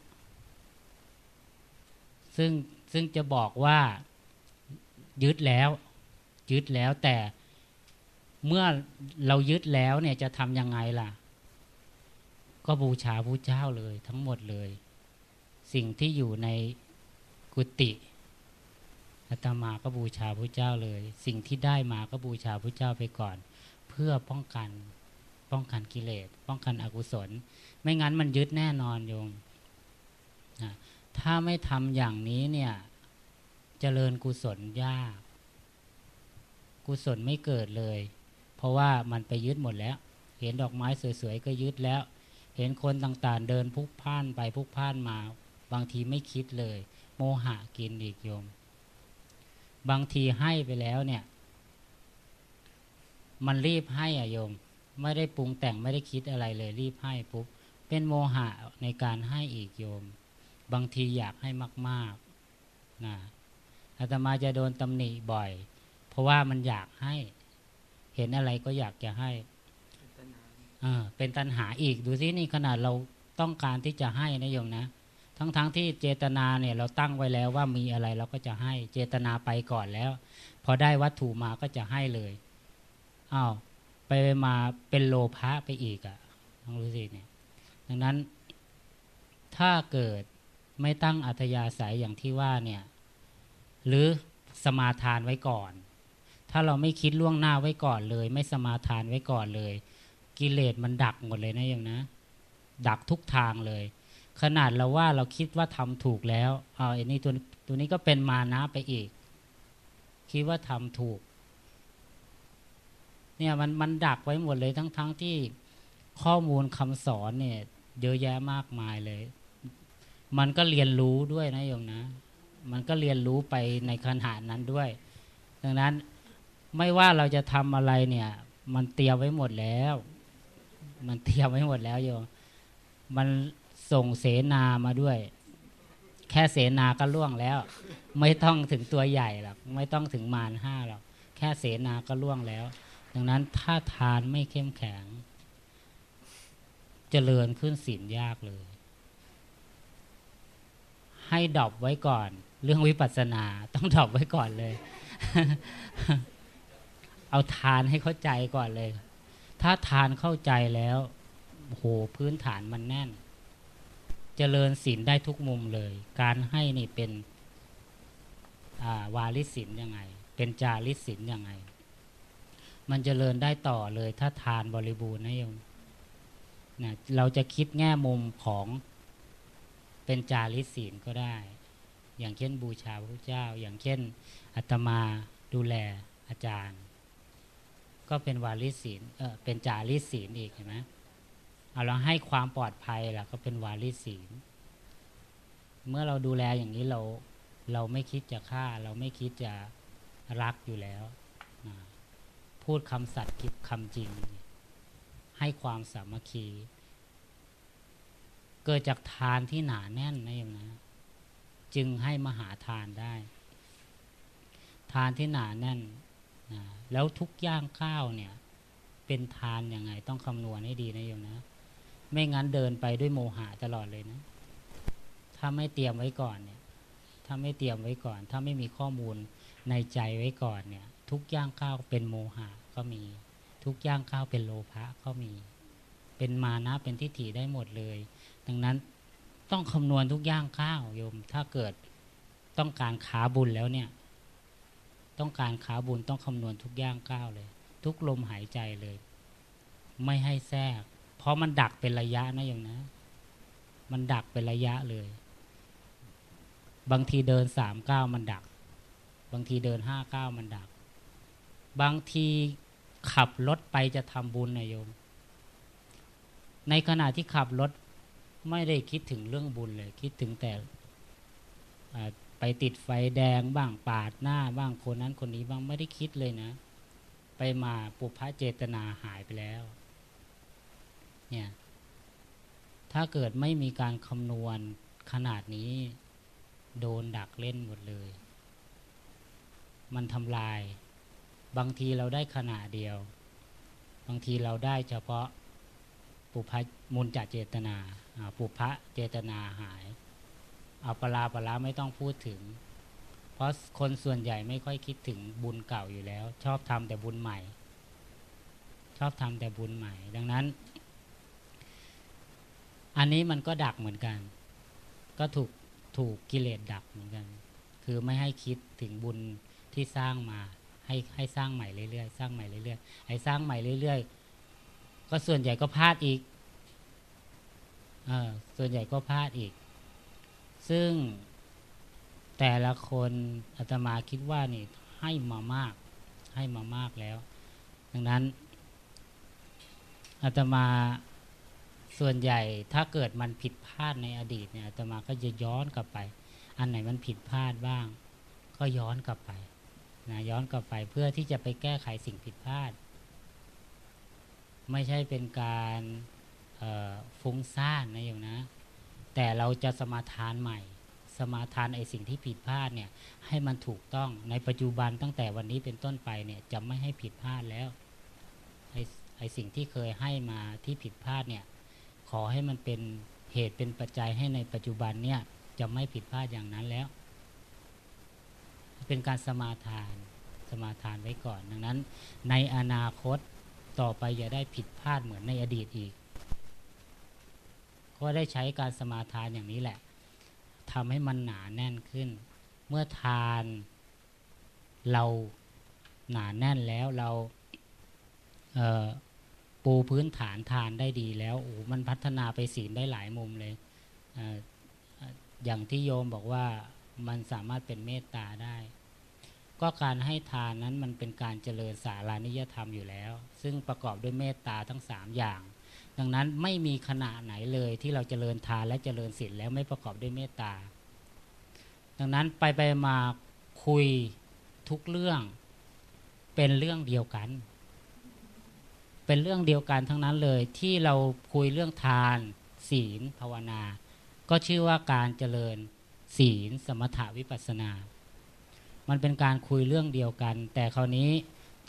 ซึ่งซึ่งจะบอกว่ายึดแล้ว ยึดแล้วแต่เมื่อเรายึดแล้วเนี่ยจะทำยังไงล่ะ ก็บูชาพระเจ้าเลยทั้งหมดเลย สิ่งที่อยู่ในกุฏิอาตมาก็บูชาพระเจ้าเลย สิ่งที่ได้มาก็บูชาพระเจ้าไปก่อน เพื่อป้องกันป้องกันกิเลส ป้องกันอกุศล ไม่งั้นมันยึดแน่นอนโยมนะถ้าไม่ทำอย่างนี้เนี่ยจเจริญกุศลยาก กุศลไม่เกิดเลย เพราะว่ามันไปยึดหมดแล้ว เห็นดอกไม้สวยๆก็ยึดแล้ว เห็นคนต่างๆ เดินพุกพ่านไปพุกพ่านมา บางทีไม่คิดเลย โมหะกินอีกโยม บางทีให้ไปแล้วเนี่ย มันรีบให้อะโยม ไม่ได้ปรุงแต่งไม่ได้คิดอะไรเลยรีบให้ปุ๊บ เป็นโมหะในการให้อีกโยม บางทีอยากให้มากๆนะอาตมาจะโดนตำหนิบ่อย เพราะว่ามันอยากให้ เห็นอะไรก็อยากจะให้เออเป็นตัณหาอีกดูสินี่ขนาดเราต้องการที่จะให้นะโยมนะ ทั้งๆทที่เจตนาเนี่ยเราตั้งไว้แล้วว่ามีอะไรเราก็จะให้เจตนาไปก่อนแล้ว พอได้วัตถุมาก็จะให้เลยอ้าวไปมาเป็นโลภะไปอีกอะ่ะต้องรู้สิเนี่ย ดังนั้นถ้าเกิดไม่ตั้งอัธยาศัยอย่างที่ว่าเนี่ยหรือสมาทานไว้ก่อน ถ้าเราไม่คิดล่วงหน้าไว้ก่อนเลย ไม่สมาทานไว้ก่อนเลย กิเลสมันดักหมดเลยนะโยมนะ ดักทุกทางเลย ขนาดเราว่าเราคิดว่าทำถูกแล้วเอาไอ้นี่ตัวตัวนี้ก็เป็นมานะไปอีก คิดว่าทำถูก เนี่ยมันมันดักไว้หมดเลยทั้งทั้งที่ข้อมูลคำสอนเนี่ย เยอะแยะมากมายเลย มันก็เรียนรู้ด้วยนะโยมนะ มันก็เรียนรู้ไปในขณะนั้นด้วย ดังนั้นไม่ว่าเราจะทำอะไรเนี่ย มันเตรียมไว้หมดแล้ว มันเตรียมไว้หมดแล้วโยม มันส่งเสนามาด้วย แค่เสนาก็ล่วงแล้ว ไม่ต้องถึงตัวใหญ่หรอกไม่ต้องถึงมารห้าหรอกแค่เสนาก็ล่วงแล้ว ดังนั้นถ้าทานไม่เข้มแข็ง เจริญขึ้นศีลยากเลย ให้ดรอปไว้ก่อน เรื่องวิปัสสนาต้องดรอปไว้ก่อนเลย เอาทานให้เข้าใจก่อนเลย ถ้าทานเข้าใจแล้วโหพื้นฐานมันแน่น เจริญศีลได้ทุกมุมเลย การให้นี่เป็นวาลิศีลยังไง เป็นจาริศีลยังไง มันจเจริญได้ต่อเลย ถ้าทานบริบูรณ์นะโยม นะเราจะคิดแง่มุมของเป็นจาริศีลก็ได้ อย่างเช่นบูชาพระเจ้า อย่างเช่นอาตมาดูแลอาจารย์ ก็เป็นวาลิศีลเออเป็นจาริศีลอีกเห็นไหมเอาเราให้ความปลอดภัยล่ะก็เป็นวาลิศีล เมื่อเราดูแลอย่างนี้เราเราไม่คิดจะฆ่า เราไม่คิดจะรักอยู่แล้ว พูดคำสัตย์คิดคำจริง ให้ความสามัคคี เกิดจากทานที่หนาแน่นนะโยมนะ จึงให้มหาทานได้ ทานที่หนาแน่นนะแล้วทุกย่างข้าวเนี่ย เป็นทานยังไง ต้องคำนวณให้ดีนะโยมนะ ไม่งั้นเดินไปด้วยโมหะตลอดเลยนะ ถ้าไม่เตรียมไว้ก่อนเนี่ย ถ้าไม่เตรียมไว้ก่อน ถ้าไม่มีข้อมูลในใจไว้ก่อนเนี่ย ทุกย่างข้าวเป็นโมหะก็มี ทุกย่างข้าวเป็นโลภะก็มี เป็นมานะเป็นทิฏฐิได้หมดเลย ดังนั้นต้องคำนวณทุกย่างข้าวโยม ถ้าเกิดต้องการขาบุญแล้วเนี่ย ต้องการขาบุญต้องคำนวณทุกย่างก้าวเลย ทุกลมหายใจเลย ไม่ให้แทรก เพราะมันดักเป็นระยะนะโยมนะ มันดักเป็นระยะเลย บางทีเดินสามก้าวมันดัก บางทีเดินห้าก้าวมันดัก บางที ขับรถไปจะทำบุญนะโยม ในขณะที่ขับรถไม่ได้คิดถึงเรื่องบุญเลย คิดถึงแต่ไปติดไฟแดงบ้างปาดหน้าบ้างคนนั้นคนนี้บ้างไม่ได้คิดเลยนะ ไปมาปุพพะเจตนาหายไปแล้ว เนี่ย ถ้าเกิดไม่มีการคำนวณขนาดนี้ โดนดักเล่นหมดเลย มันทำลาย บางทีเราได้ขนาดเดียว บางทีเราได้เฉพาะปุพะมุนจัดเจตนาปุพะเจตนาหายเอาปลาปลาไม่ต้องพูดถึง เพราะคนส่วนใหญ่ไม่ค่อยคิดถึงบุญเก่าอยู่แล้ว ชอบทำแต่บุญใหม่ ชอบทำแต่บุญใหม่ ดังนั้น อันนี้มันก็ดักเหมือนกัน ก็ถูกถูกกิเลสดักเหมือนกัน คือไม่ให้คิดถึงบุญที่สร้างมา ให้ให้สร้างใหม่เรื่อยๆสร้างใหม่เรื่อยๆไอ้สร้างใหม่เรื่อยๆ ก็ส่วนใหญ่ก็พลาดอีกเออส่วนใหญ่ก็พลาดอีก ซึ่งแต่ละคนอาตมาคิดว่านี่ให้มามาก ให้มามากแล้ว ดังนั้นอาตมาส่วนใหญ่ถ้าเกิดมันผิดพลาดในอดีตเนี่ยอาตมาก็จะย้อนกลับไป อันไหนมันผิดพลาดบ้าง ก็ย้อนกลับไป นะย้อนกลับไปเพื่อที่จะไปแก้ไขสิ่งผิดพลาด ไม่ใช่เป็นการฟุ้งซ่านนะโยมนะ แต่เราจะสมาทานใหม่ สมาทานไอสิ่งที่ผิดพลาดเนี่ยให้มันถูกต้องในปัจจุบันตั้งแต่วันนี้เป็นต้นไปเนี่ยจะไม่ให้ผิดพลาดแล้วไอไอสิ่งที่เคยให้มาที่ผิดพลาดเนี่ยขอให้มันเป็นเหตุเป็นปัจจัยให้ในปัจจุบันเนี่ยจะไม่ผิดพลาดอย่างนั้นแล้ว เป็นการสมาทานสมาทานไว้ก่อน ดังนั้น ในอนาคตต่อไปอย่าได้ผิดพลาดเหมือนในอดีตอีก ก็ได้ใช้การสมาทานอย่างนี้แหละทำให้มันหนาแน่นขึ้น เมื่อทานเราหนาแน่นแล้วเราเปูพื้นฐานทานได้ดีแล้วโอ้มันพัฒนาไปศีลได้หลายมุมเลยเออย่างที่โยมบอกว่ามันสามารถเป็นเมตตาได้ ก็การให้ทานนั้นมันเป็นการเจริญสารานิยธรรมอยู่แล้ว ซึ่งประกอบด้วยเมตตาทั้งสามอย่าง ดังนั้นไม่มีขณะไหนเลยที่เราจเจริญทานและเจริญศีลแล้วไม่ประกอบด้วยเมตตา ดังนั้นไปไปมาคุยทุกเรื่องเป็นเรื่องเดียวกัน เป็นเรื่องเดียวกันทั้งนั้นเลยที่เราคุยเรื่องทาน ศีลภาวนา ก็ชื่อว่าการเจริญศีลสมถาวิปัสสนา มันเป็นการคุยเรื่องเดียวกัน แต่คราวนี้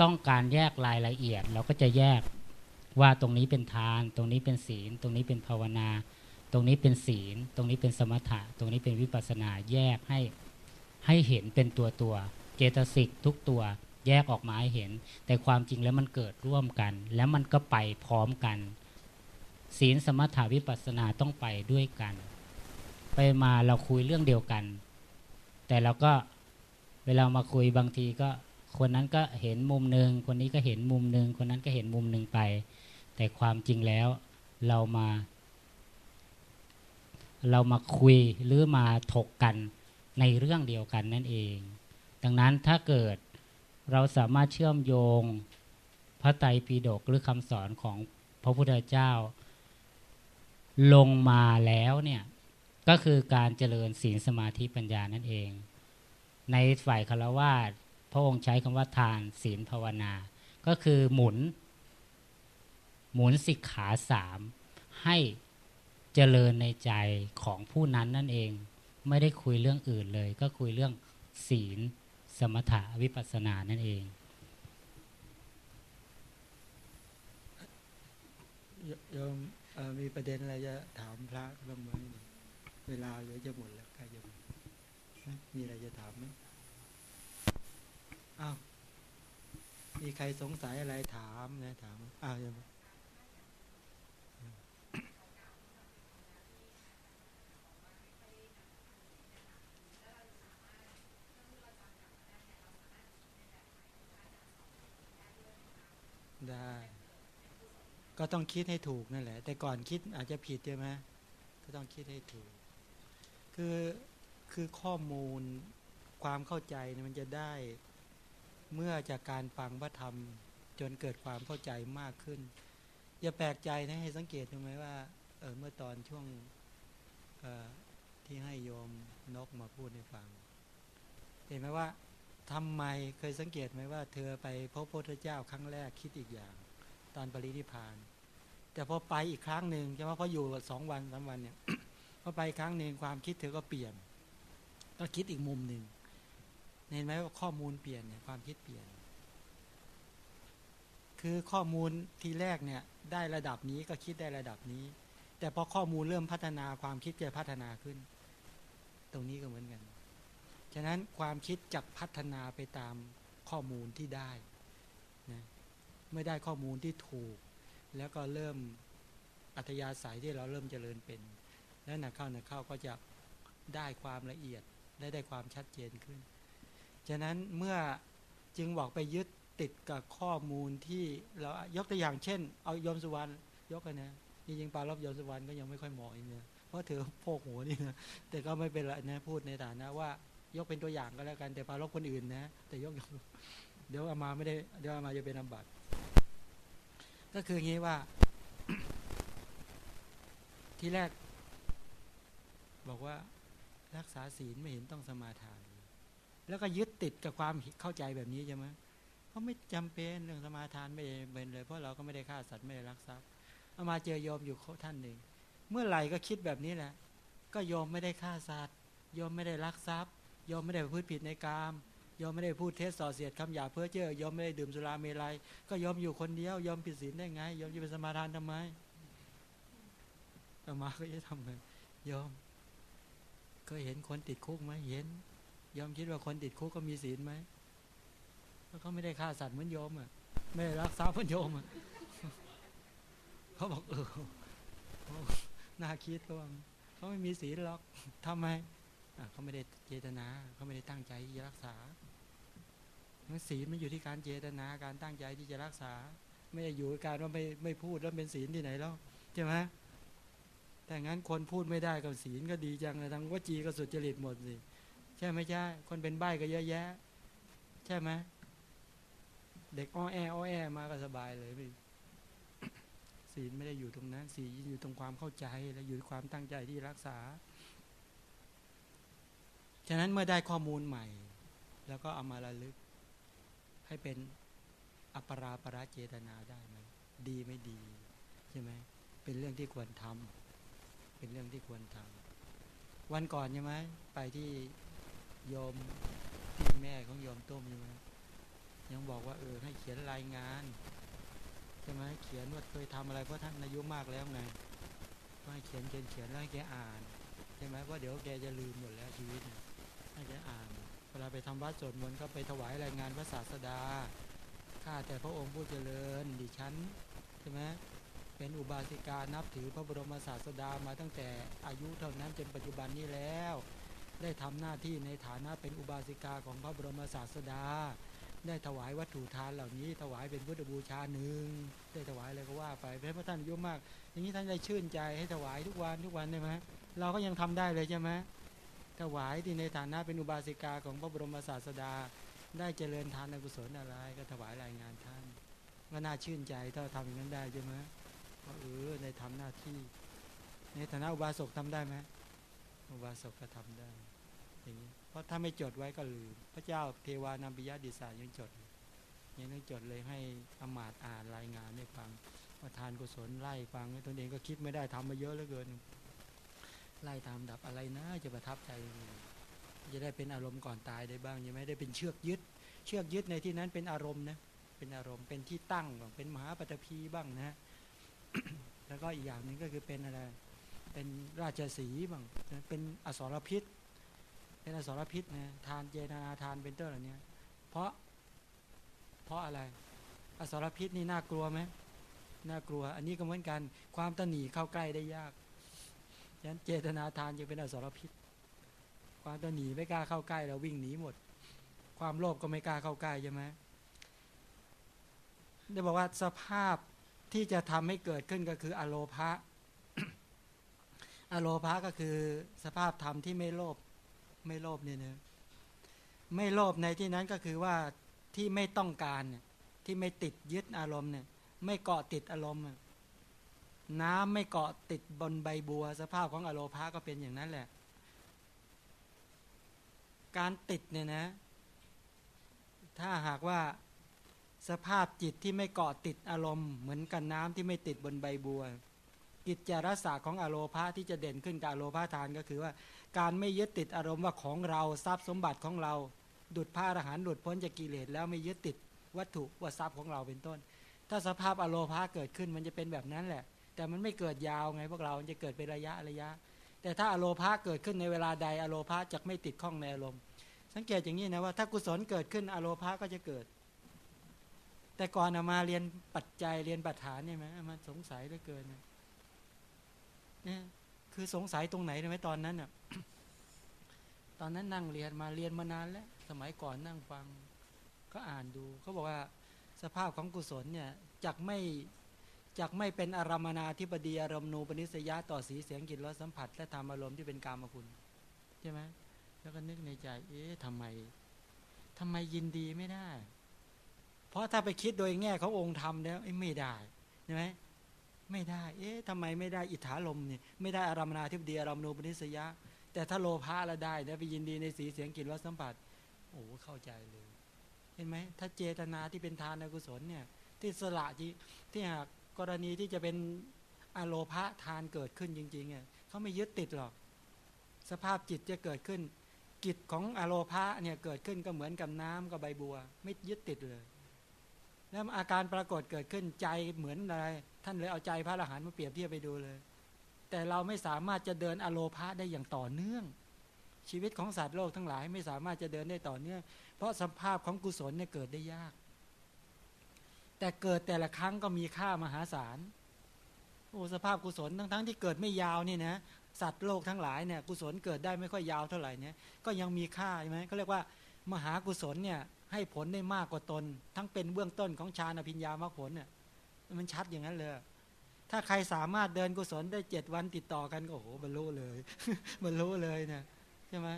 ต้องการแยกรายละเอียด เราก็จะแยกว่าตรงนี้เป็นทาน ตรงนี้เป็นศีล ตรงนี้เป็นภาวนา ตรงนี้เป็นศีล ตรงนี้เป็นสมถะ ตรงนี้เป็นวิปัสสนาแยกให้ให้เห็นเป็นตัวตัวเจตสิกทุกตัวแยกออกมาให้เห็น แต่ความจริงแล้วมันเกิดร่วมกัน แล้วมันก็ไปพร้อมกัน ศีลสมถาวิปัสสนาต้องไปด้วยกัน ไปมาเราคุยเรื่องเดียวกัน แต่เราก็ เวลามาคุยบางทีก็คนนั้นก็เห็นมุมหนึ่งคนนี้ก็เห็นมุมหนึ่งคนนั้นก็เห็นมุมหนึ่งไป แต่ความจริงแล้วเรามา เรามาคุยหรือมาถกกันในเรื่องเดียวกันนั่นเอง ดังนั้นถ้าเกิดเราสามารถเชื่อมโยงพระไตรปิฎกหรือคำสอนของพระพุทธเจ้า ลงมาแล้วเนี่ยก็คือการเจริญศีลสมาธิปัญญานั่นเอง ในฝ่ายคารวาสพระองค์ใช้คำว่าทานศีลภาวนา ก็คือหมุน หมุนสิกขาสามให้เจริญในใจของผู้นั้นนั่นเอง ไม่ได้คุยเรื่องอื่นเลย ก็คุยเรื่องศีล สมถะวิปัสสนานั่นเองโยมมีประเด็นอะไรจะถามพระบ้างไหมเวลาเหลือจะหมดแล้ว มีอะไรจะถามไหมอ้าวมีใครสงสัยอะไรถามนะถามอ้าวโยมได้ ก็ต้องคิดให้ถูกนั่นแหละ แต่ก่อนคิดอาจจะผิดใช่ไหมก็ต้องคิดให้ถูก คือ คือข้อมูลความเข้าใจมันจะได้ เมื่อจากการฟังพระธรรม จนเกิดความเข้าใจมากขึ้น อย่าแปลกใจนะให้สังเกตดูไหมว่าเออเมื่อตอนช่วงที่ให้โยมนกมาพูดให้ฟัง เห็นไหมว่าทำไมเคยสังเกตไหมว่า เธอไปพบพระพุทธเจ้าครั้งแรกคิดอีกอย่าง ตอนปรินิพาน แต่พอไปอีกครั้งหนึ่งใช่ไหมพออยู่สองวันสามวันเนี่ยพอไปครั้งหนึ่งความคิดเธอก็เปลี่ยน ก็คิดอีกมุมหนึ่งเห็นไหมว่าข้อมูลเปลี่ยนเนี่ยความคิดเปลี่ยน คือข้อมูลทีแรกเนี่ย ได้ระดับนี้ก็คิดได้ระดับนี้ แต่พอข้อมูลเริ่มพัฒนาความคิดจะพัฒนาขึ้น ตรงนี้ก็เหมือนกัน ฉะนั้นความคิดจะพัฒนาไปตามข้อมูลที่ได้นะเมื่อได้ข้อมูลที่ถูก แล้วก็เริ่มอัธยาศัยที่เราเริ่มเจริญเป็น แล้วหนักเข้าหนักเข้าก็จะได้ความละเอียด ได้ได้ความชัดเจนขึ้น ฉะนั้นเมื่อจึงบอกไปยึดติดกับข้อมูลที่เรายกตัวอย่างเช่น เอายมสุวรรณยกกันนะจริงๆปลารอบยมสุวรรณก็ยังไม่ค่อยเหมาะอีกเนี่ยเพราะเธอโพกหัวนี่นะแต่ก็ไม่เป็นไรนะพูดในฐานะว่ายกเป็นตัวอย่างก็แล้วกันแต่ปลารอบคนอื่นนะแต่ยกเดี๋ยวอามาไม่ได้เดี๋ยวอามาจะเป็นอำบัตก็คืองี้ว่า ที่แรก บอกว่า รักษาศีลไม่เห็นต้องสมาทาน แล้วก็ยึดติดกับความเข้าใจแบบนี้ใช่ไหมเขาไม่จำเป็นเรื่องสมาทานไม่เป็นเลย เพราะเราก็ไม่ได้ฆ่าสัตว์ไม่ได้รักทรัพย์เอามาเจอโยมอยู่ท่านหนึ่ง เมื่อไหร่ก็คิดแบบนี้แหละ ก็โยมไม่ได้ฆ่าสัตว์โยมไม่ได้ลักทรัพย์โยมไม่ได้พูดผิดในกามโยมไม่ได้พูดเท็จส่อเสียดคำหยาเพ้อเจ้อโยมไม่ได้ดื่มสุราเมลัย ก็โยมอยู่คนเดียวโยมผิดศีลได้ไงโยมจะเป็นสมาทานทำไมอามาก็จะทำไงโยม เคยเห็นคนติดคุกไหมเห็นโยมคิดว่าคนติดคุกก็มีศีลไหมแล้วเขาไม่ได้ฆ่าสัตว์เหมือนโยมอะ ไม่ได้รักทรัพย์เหมือนโยมอะเขาบอกเออน่าคิดเขาว่าเขาไม่มีศีลหรอกทำไมเขาไม่ได้เจตนาเขาไม่ได้ตั้งใจที่จะรักษาศีลมันอยู่ที่การเจตนาการตั้งใจที่จะรักษา ไม่ได้อยู่การว่าไม่ไม่พูดแล้วเป็นศีลที่ไหนแล้วใช่ไหม แต่งั้นคนพูดไม่ได้กับศีลก็ดีจังเลยทั้งวจีก็สุจริตหมดสิใช่ไหมใช่ คนเป็นใบ้ก็เยอะแยะ ใช่ไหมเด็กอ้อแออ้อแอมาก็สบายเลยไม่ศีลไม่ได้อยู่ตรงนั้นศีลอยู่ตรงความเข้าใจและอยู่ความตั้งใจที่รักษา ฉะนั้นเมื่อได้ข้อมูลใหม่ แล้วก็เอามาระลึก ให้เป็นอัปปราประเจตนาได้ไหมดีไม่ดี ใช่ไหมเป็นเรื่องที่ควรทำ เป็นเรื่องที่ควรทำวันก่อนใช่ไหมไปที่โยมที่แม่ของโยมต้มใช่ไหมยังบอกว่าเออให้เขียนรายงานใช่ไหมเขียนว่าเคยทำอะไรเพราะท่านอายุมากแล้วไงก็ให้เขียนเขียนเขียนแล้วให้แกอ่านใช่ไหมว่าเดี๋ยวแกจะลืมหมดแล้วชีวิตเนี่ยให้แกอ่านเวลาไปทำวัดสวดมนต์ก็ไปถวายรายงานพระศาสดาข้าแต่พระองค์ผู้เจริญดิฉันใช่ไหม เป็นอุบาสิกานับถือพระบรมศาสดามาตั้งแต่อายุเท่านั้นจนปัจจุบันนี้แล้ว ได้ทำหน้าที่ในฐานะเป็นอุบาสิกาของพระบรมศาสดา ได้ถวายวัตถุทานเหล่านี้ ถวายเป็นพุทธบูชาหนึ่งได้ถวายอะไรก็ว่าไปเพราะท่านอายุมาก อย่างนี้ท่านได้ชื่นใจให้ถวายทุกวันทุกวันได้ไหมเราก็ยังทำได้เลยใช่ไหมถวายที่ในฐานะเป็นอุบาสิกาของพระบรมศาสดา ได้เจริญทานกุศลอะไร ก็ถวายรายงานท่านก็น่าชื่นใจถ้าทำอย่างนั้นได้ใช่ไหม ว่าเออในทำหน้าที่ในฐานะอุบาสกทำได้ไหมอุบาสกก็ทำได้ อย่างนี้ เพราะถ้าไม่จดไว้ก็ลืมพระเจ้าเทวานัมปิยะดิสายังจดยังต้องจดเลยให้อมาตอ่านรายงานให้ฟังว่าทานกุศลไล่ฟังตนเองก็คิดไม่ได้ทำมาเยอะเหลือเกิน ไล่ตามดับอะไรนะ จะประทับใจ จะได้เป็นอารมณ์ก่อนตายได้บ้างยังไม่ได้เป็นเชือกยึด เชือกยึดในที่นั้นเป็นอารมณ์นะเป็นอารมณ์เป็นที่ตั้งบ้างเป็นมหาปฐพีบ้างนะ แล้วก็อีกอย่างหนึ่งก็คือเป็นอะไร เป็นราชสีบ้างเป็นอสรพิษ เป็นอสรพิษนะทานเจตนาทานเป็นต้นเหล่านี้เพราะ เพราะอะไร อสรพิษนี่น่ากลัวไหมน่ากลัว อันนี้ก็เหมือนกันความตนีเข้าใกล้ได้ยากฉะนั้นเจตนาทานจึงเป็นอสรพิษ ความตนีไม่กล้าเข้าใกล้เราวิ่งหนีหมด ความโลภก็ไม่กล้าเข้าใกล้ใช่ไหมได้บอกว่าสภาพ ที่จะทำให้เกิดขึ้นก็คืออโลภะอโลภะก็คือสภาพธรรมที่ไม่โลภไม่โลภเนี่ยนะไม่โลภในที่นั้นก็คือว่าที่ไม่ต้องการเนี่ยที่ไม่ติดยึดอารมณ์เนี่ย ไม่เกาะติดอารมณ์น้ำไม่เกาะติดบนใบบัว สภาพของอโลภาก็เป็นอย่างนั้นแหละ การติดเนี่ยนะ ถ้าหากว่า สภาพจิตที่ไม่เกาะติดอารมณ์ เหมือนกันน้ำที่ไม่ติดบนใบบัว กิจจารสาของอโลภาที่จะเด่นขึ้นกับอโลภาทานก็คือว่า การไม่ยึดติดอารมณ์ว่าของเราทรัพย์สมบัติของเรา ดุดผ้าอรหันต์หลุดพ้นจากกิเลสแล้วไม่ยึดติดวัตถุว่าทรัพย์ของเราเป็นต้น ถ้าสภาพอโลภาเกิดขึ้นมันจะเป็นแบบนั้นแหละ แต่มันไม่เกิดยาวไงพวกเรามันจะเกิดเป็นระยะระยะ แต่ถ้าอโลภาเกิดขึ้นในเวลาใดอโลภาจะไม่ติดข้องในอารมณ์ สังเกตอย่างนี้นะว่าถ้ากุศลเกิดขึ้นอโลภาก็จะเกิด แต่ก่อนเอามาเรียนปัจจัยเรียนปัฏฐานเนี่ยไหมเอามันสงสัยเหลือเกินนะเนี่ยคือสงสัยตรงไหนรู้ไหมตอนนั้นอะตอนนั้นนั่งเรียนมาเรียนมานานแล้ว สมัยก่อนนั่งฟัง ก็อ่านดูเขาบอกว่าสภาพของกุศลเนี่ยจักไม่จักไม่เป็นอารามนาธิบดีอารมณูปนิสยะต่อสีเสียงกลิ่นรสสัมผัส และธรรมอารมณ์ที่เป็นกามคุณใช่ไหมแล้วก็นึกในใจ เอ๊ะทำไมทำไมยินดีไม่ได้ ราะถ้าไปคิดโดยแง่ขององค์ธรรมแล้วไม่ได้ใช่ไหมไม่ได้ เอ๊ะทำไมไม่ได้อิทธาลมเนี่ยไม่ได้อารามนาธิบดีอารมณูปนิสยะ แต่ถ้าโลภะละได้นะไปยินดีในสีเสียงกลิ่นรสสัมผัสโอ้เข้าใจเลย เห็นไหมถ้าเจตนาที่เป็นทานกุศลเนี่ย ที่สละที่ที่หากกรณีที่จะเป็นอโลภะทานเกิดขึ้นจริงๆเนี่ยเขาไม่ยึดติดหรอก สภาพจิตจะเกิดขึ้น กิจของอโลภะเนี่ยเกิดขึ้นก็เหมือนกับน้ำกับใบบัว ไม่ยึดติดเลย แล้วอาการปรากฏเกิดขึ้นใจเหมือนอะไร ท่านเลยเอาใจพระอรหันต์มาเปรียบเทียบไปดูเลย แต่เราไม่สามารถจะเดินอโลภะได้อย่างต่อเนื่อง ชีวิตของสัตว์โลกทั้งหลายไม่สามารถจะเดินได้ต่อเนื่อง เพราะสภาพของกุศลเนี่ยเกิดได้ยาก แต่เกิดแต่ละครั้งก็มีค่ามหาศาลโอ้สภาพกุศลทั้งๆทที่เกิดไม่ยาวนี่นะสัตว์โลกทั้งหลายเนี่ยกุศลเกิดได้ไม่ค่อยยาวเท่าไหร่เนี่ยก็ยังมีค่าใช่ไหมเขาเรียกว่ามหากุศลเนี่ย ให้ผลได้มากกว่าตน ทั้งเป็นเบื้องต้นของฌานอภิญญามรรคผลเนี่ยมันชัดอย่างนั้นเลย ถ้าใครสามารถเดินกุศลได้เจ็ดวันติดต่อกันก็โอ้โหบรรลุเลยบรรลุเลยเนี่ยใช่ไหม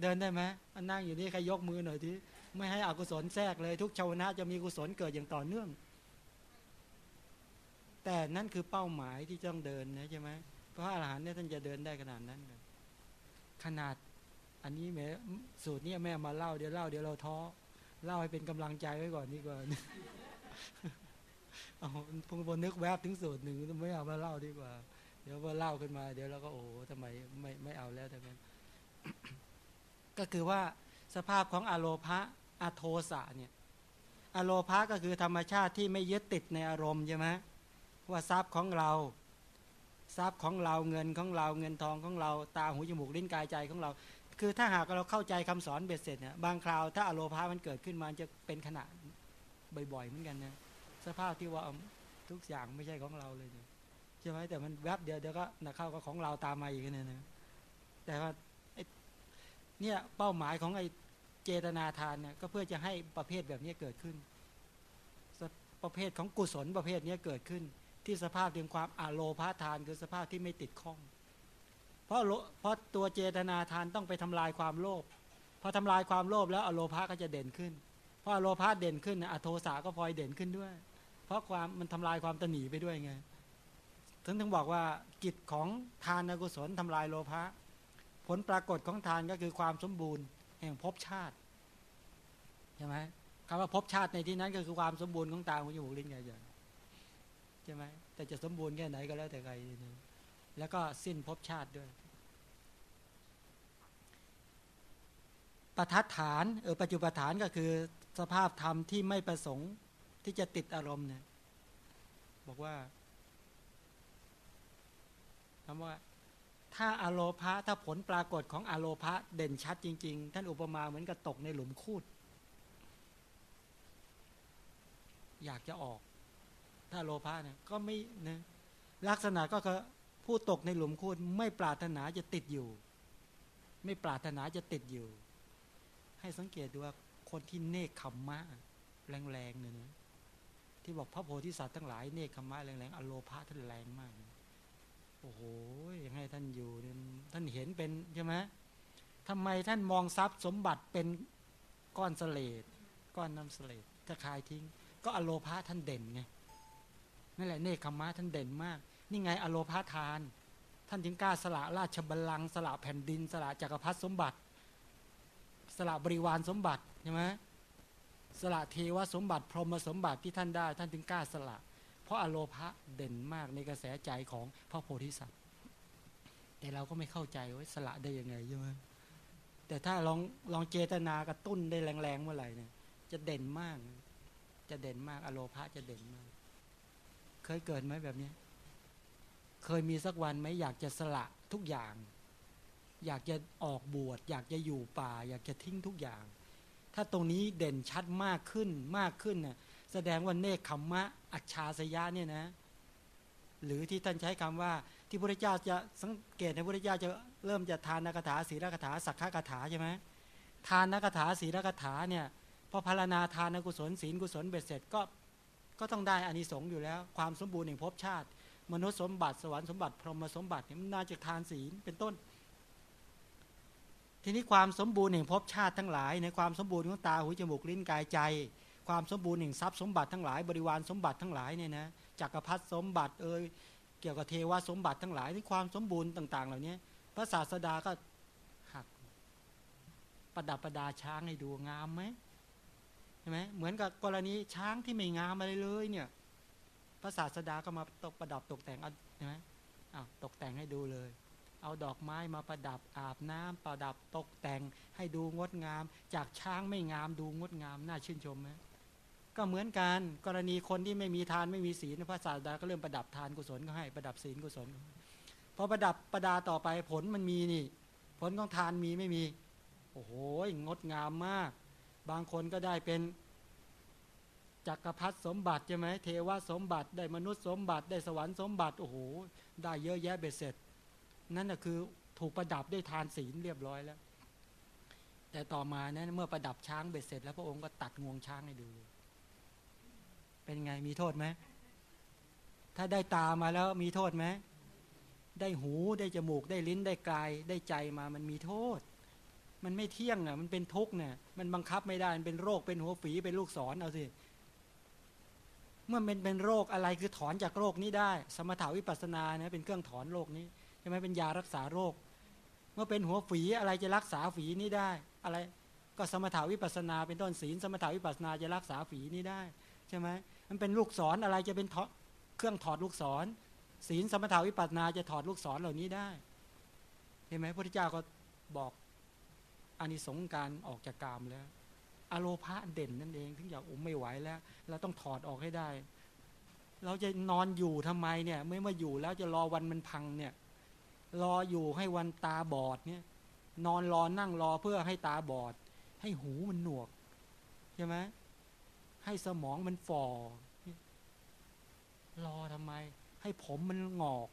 เดินได้ไหมมันนั่งอยู่นี่ใครยกมือหน่อยทีไม่ให้อกุศลแทรกเลย ทุกชาวนะจะมีกุศลเกิดอย่างต่อเนื่อง แต่นั่นคือเป้าหมายที่ต้องเดินนะใช่ไหมเพราะอาหารเนี่ยท่านจะเดินได้ขนาดนั้นขนาดอันนี้แม่สูตรนี้แม่มาเล่าเดี๋ยวเล่าเดี๋ยวเราท้อ เล่าให้เป็นกำลังใจไว้ก่อนดีกว่าเอาพงบนนึกแวบถึงสูตรหนึ่งไม่เอามาเล่าดีกว่า เดี๋ยวพอเล่าขึ้นมา เดี๋ยวเราก็โอ้โหทำไมไม่ไม่เอาแล้วแต่กันก็คือว่าสภาพของอโลภะอโทสะเนี่ยอโลภะก็คือธรรมชาติที่ไม่ยึดติดในอารมณ์ใช่ไหมว่าทรัพย์ของเราทรัพย์ของเราเงินของเราเงินทองของเรา ตาหูจมูกลิ้นกายใจของเรา คือถ้าหากเราเข้าใจคำสอนเบ็ดเสร็จเนี่ยบางคราวถ้าอโลภะมันเกิดขึ้นมาจะเป็นขณะบ่อยๆเหมือนกันนะสภาพที่ว่าทุกอย่างไม่ใช่ของเราเลยใช่ไหมแต่มันแวบเดียวเดี๋ยวก็นักเข้าก็ของเราตามมาอีกเนี่ยนะแต่ว่าเนี่ยเป้าหมายของไอ้เจตนาทานเนี่ยก็เพื่อจะให้ประเภทแบบนี้เกิดขึ้น ประเภทของกุศลประเภทนี้เกิดขึ้น ที่สภาพถึงความอโลภาทานคือสภาพที่ไม่ติดข้อง เพราะเพราะตัวเจตนาทานต้องไปทำลายความโลภพอทำลายความโลภแล้วอโลภาก็จะเด่นขึ้นเพราะอโลภาเด่นขึ้นอโทสาก็พลอยเด่นขึ้นด้วย เพราะความมันทำลายความตนีไปด้วยไงถึงถึงบอกว่ากิจของทานกุศลทำลายโลภะผลปรากฏของทานก็คือความสมบูรณ์ แห่งภพชาติใช่ไหมคำว่าภพชาติในที่นั้นก็คือความสมบูรณ์ของตาหูจมูกลิ้นกายใจใช่ไหมแต่จะสมบูรณ์แค่ไหนก็แล้วแต่ใครนึง แล้วก็สิ้นภพชาติด้วย ประทัดฐานเออปัจจุบัฐานก็คือสภาพธรรมที่ไม่ประสงค์ที่จะติดอารมณ์เนี่ยบอกว่าคำว่าถ้าอโลภะถ้าผลปรากฏของอโลภะเด่นชัดจริง ๆ ท่านอุปมาเหมือนกับตกในหลุมคูด อยากจะออก ถ้าโลภะเนี่ยก็ไม่นะลักษณะก็คือ ผู้ตกในหลุมคูดไม่ปรารถนาจะติดอยู่ ไม่ปรารถนาจะติดอยู่ ให้สังเกตดูว่าคนที่เนคขมมะแรงๆเนี่ยนะที่บอกพระโพธิสัตว์ทั้งหลายเนคขมมะแรงๆอโลภะท่านแรงมากโอ้โหยังให้ท่านอยู่เนี่ยท่านเห็นเป็นใช่ไหมทำไมท่านมองทรัพย์สมบัติเป็นก้อนสเลดก้อนน้ำสเลดถ้าคายทิ้ง ก็อโลภะท่านเด่นไงนั่นแหละเนคขมมะท่านเด่นมาก นี่ไงอโลพาทาน ท่านจึงกล้าสละราชบัลลังก์สละแผ่นดิน สละจักรพรรดิสมบัติ สละบริวารสมบัติใช่ไหมสละเทวสมบัติ พรหมสมบัติที่ท่านได้ ท่านถึงกล้าสละ เพราะอโลภะเด่นมากในกระแสใจของพระโพธิสัตว์ แต่เราก็ไม่เข้าใจว่าสละได้ยังไงใช่ไหมแต่ถ้าลองลองเจตนากระตุ้นได้แรงๆเมื่อไหร่เนี่ยจะเด่นมาก จะเด่นมากอโลภะจะเด่นมาก เคยเกิดไหมแบบนี้ เคยมีสักวันไหมอยากจะสละทุกอย่าง อยากจะออกบวชอยากจะอยู่ป่า อยากจะทิ้งทุกอย่าง ถ้าตรงนี้เด่นชัดมากขึ้นมากขึ้นน่ะแสดงว่าเนคขมมะอัจฉาสยะเนี่ยนะ หรือที่ท่านใช้คำว่าที่พระเจ้าจะสังเกตในพระเจ้าจะเริ่มจะทานนักถาศีลกถาสักขะกถาใช่ไหมทานนักถาศีลกถาเนี่ยพอพารณาทานกุศลศีลกุศลเบ็ดเสร็จก็ก็ต้องได้อานิสงส์อยู่แล้ว ความสมบูรณ์แห่งภพชาติ มนุษย์สมบัติสวรรค์สมบัติพรหมสมบัติเนี่ยมันน่าจะทานศีลเป็นต้น ทีนี้ความสมบูรณ์แห่งภพชาติทั้งหลาย ในความสมบูรณ์ของตาหูจมูกลิ้นกายใจ ความสมบูรณ์แห่งทรัพย์สมบัติทั้งหลาย บริวารสมบัติทั้งหลายเนี่ยนะจักรพรรดิสมบัติเอ่ยเกี่ยวกับเทวสมบัติทั้งหลายที่ความสมบูรณ์ต่าง ๆ เหล่านี้พระศาสดาก็หัก ประดับประดาช้างให้ดูงามไหมใช่ไหมเหมือนกับกรณีช้างที่ไม่งามอะไรเลยเนี่ย พระศาสดาก็มาตกประดับตกแต่งเอาใช่ไหมอ้าวตกแต่งให้ดูเลย เอาดอกไม้มาประดับอาบน้ำประดับตกแต่งให้ดูงดงาม จากช้างไม่งามดูงดงามน่าชื่นชมไหมก็เหมือนกันกรณีคนที่ไม่มีทานไม่มีศีลพระศาสดาก็เริ่มประดับทานกุศลก็ให้ประดับศีลกุศลพอประดับประดาต่อไปผลมันมีนี่ ผลของทานมีไม่มี โอ้โหงดงามมาก บางคนก็ได้เป็น จักรพรรดิสมบัติใช่ไหมเทวสมบัติได้มนุษย์สมบัติได้สวรรค์สมบัติโอ้โหได้เยอะแยะเบ็ดเสร็จ นั่นนะคือถูกประดับด้วยทานศีลเรียบร้อยแล้ว แต่ต่อมานะเมื่อประดับช้างเบ็ดเสร็จ แล้วพระองค์ก็ตัดงวงช้างให้ดู เป็นไงมีโทษไหมถ้าได้ตามาแล้วมีโทษไหมได้หูได้จมูกได้ลิ้นได้กายได้ใจมามันมีโทษ มันไม่เที่ยงอะ มันเป็นทุกข์เนี่ยมันบังคับไม่ได้ มันเป็นโรคเป็นหัวฝีเป็นลูกศรเอาสิ เมื่อมันเป็นโรคอะไรคือถอนจากโรคนี้ได้ สมถาวิปัสสนาเนี่ยเป็นเครื่องถอนโรคนี้ใช่ไหมเป็นยารักษาโรค เมื่อเป็นหัวฝีอะไรจะรักษาฝีนี้ได้ อะไรก็สมถาวิปัสสนา เป็นต้นศีล สมถาวิปัสสนาจะรักษาฝีนี้ได้ใช่ไหมมันเป็นลูกศรออะไรจะเป็นเครื่องถอดลูกศร ศีลสมถาวิปัสสนาจะถอดลูกศรเหล่านี้ได้เห็นไหมพระพุทธเจ้าก็บอกอานิสงส์การออกจากกามแล้ว อโลภะเด่นนั่นเองถึงอยากอุ้มไม่ไหวแล้ว เราต้องถอดออกให้ได้ เราจะนอนอยู่ทำไมเนี่ย ไม่มาอยู่แล้วจะรอวันมันพังเนี่ย รออยู่ให้วันตาบอดเนี่ย นอนรอนั่งรอเพื่อให้ตาบอด ให้หูมันหนวกใช่ไหมให้สมองมันฝ่อรอทำไม ให้ผมมันงอก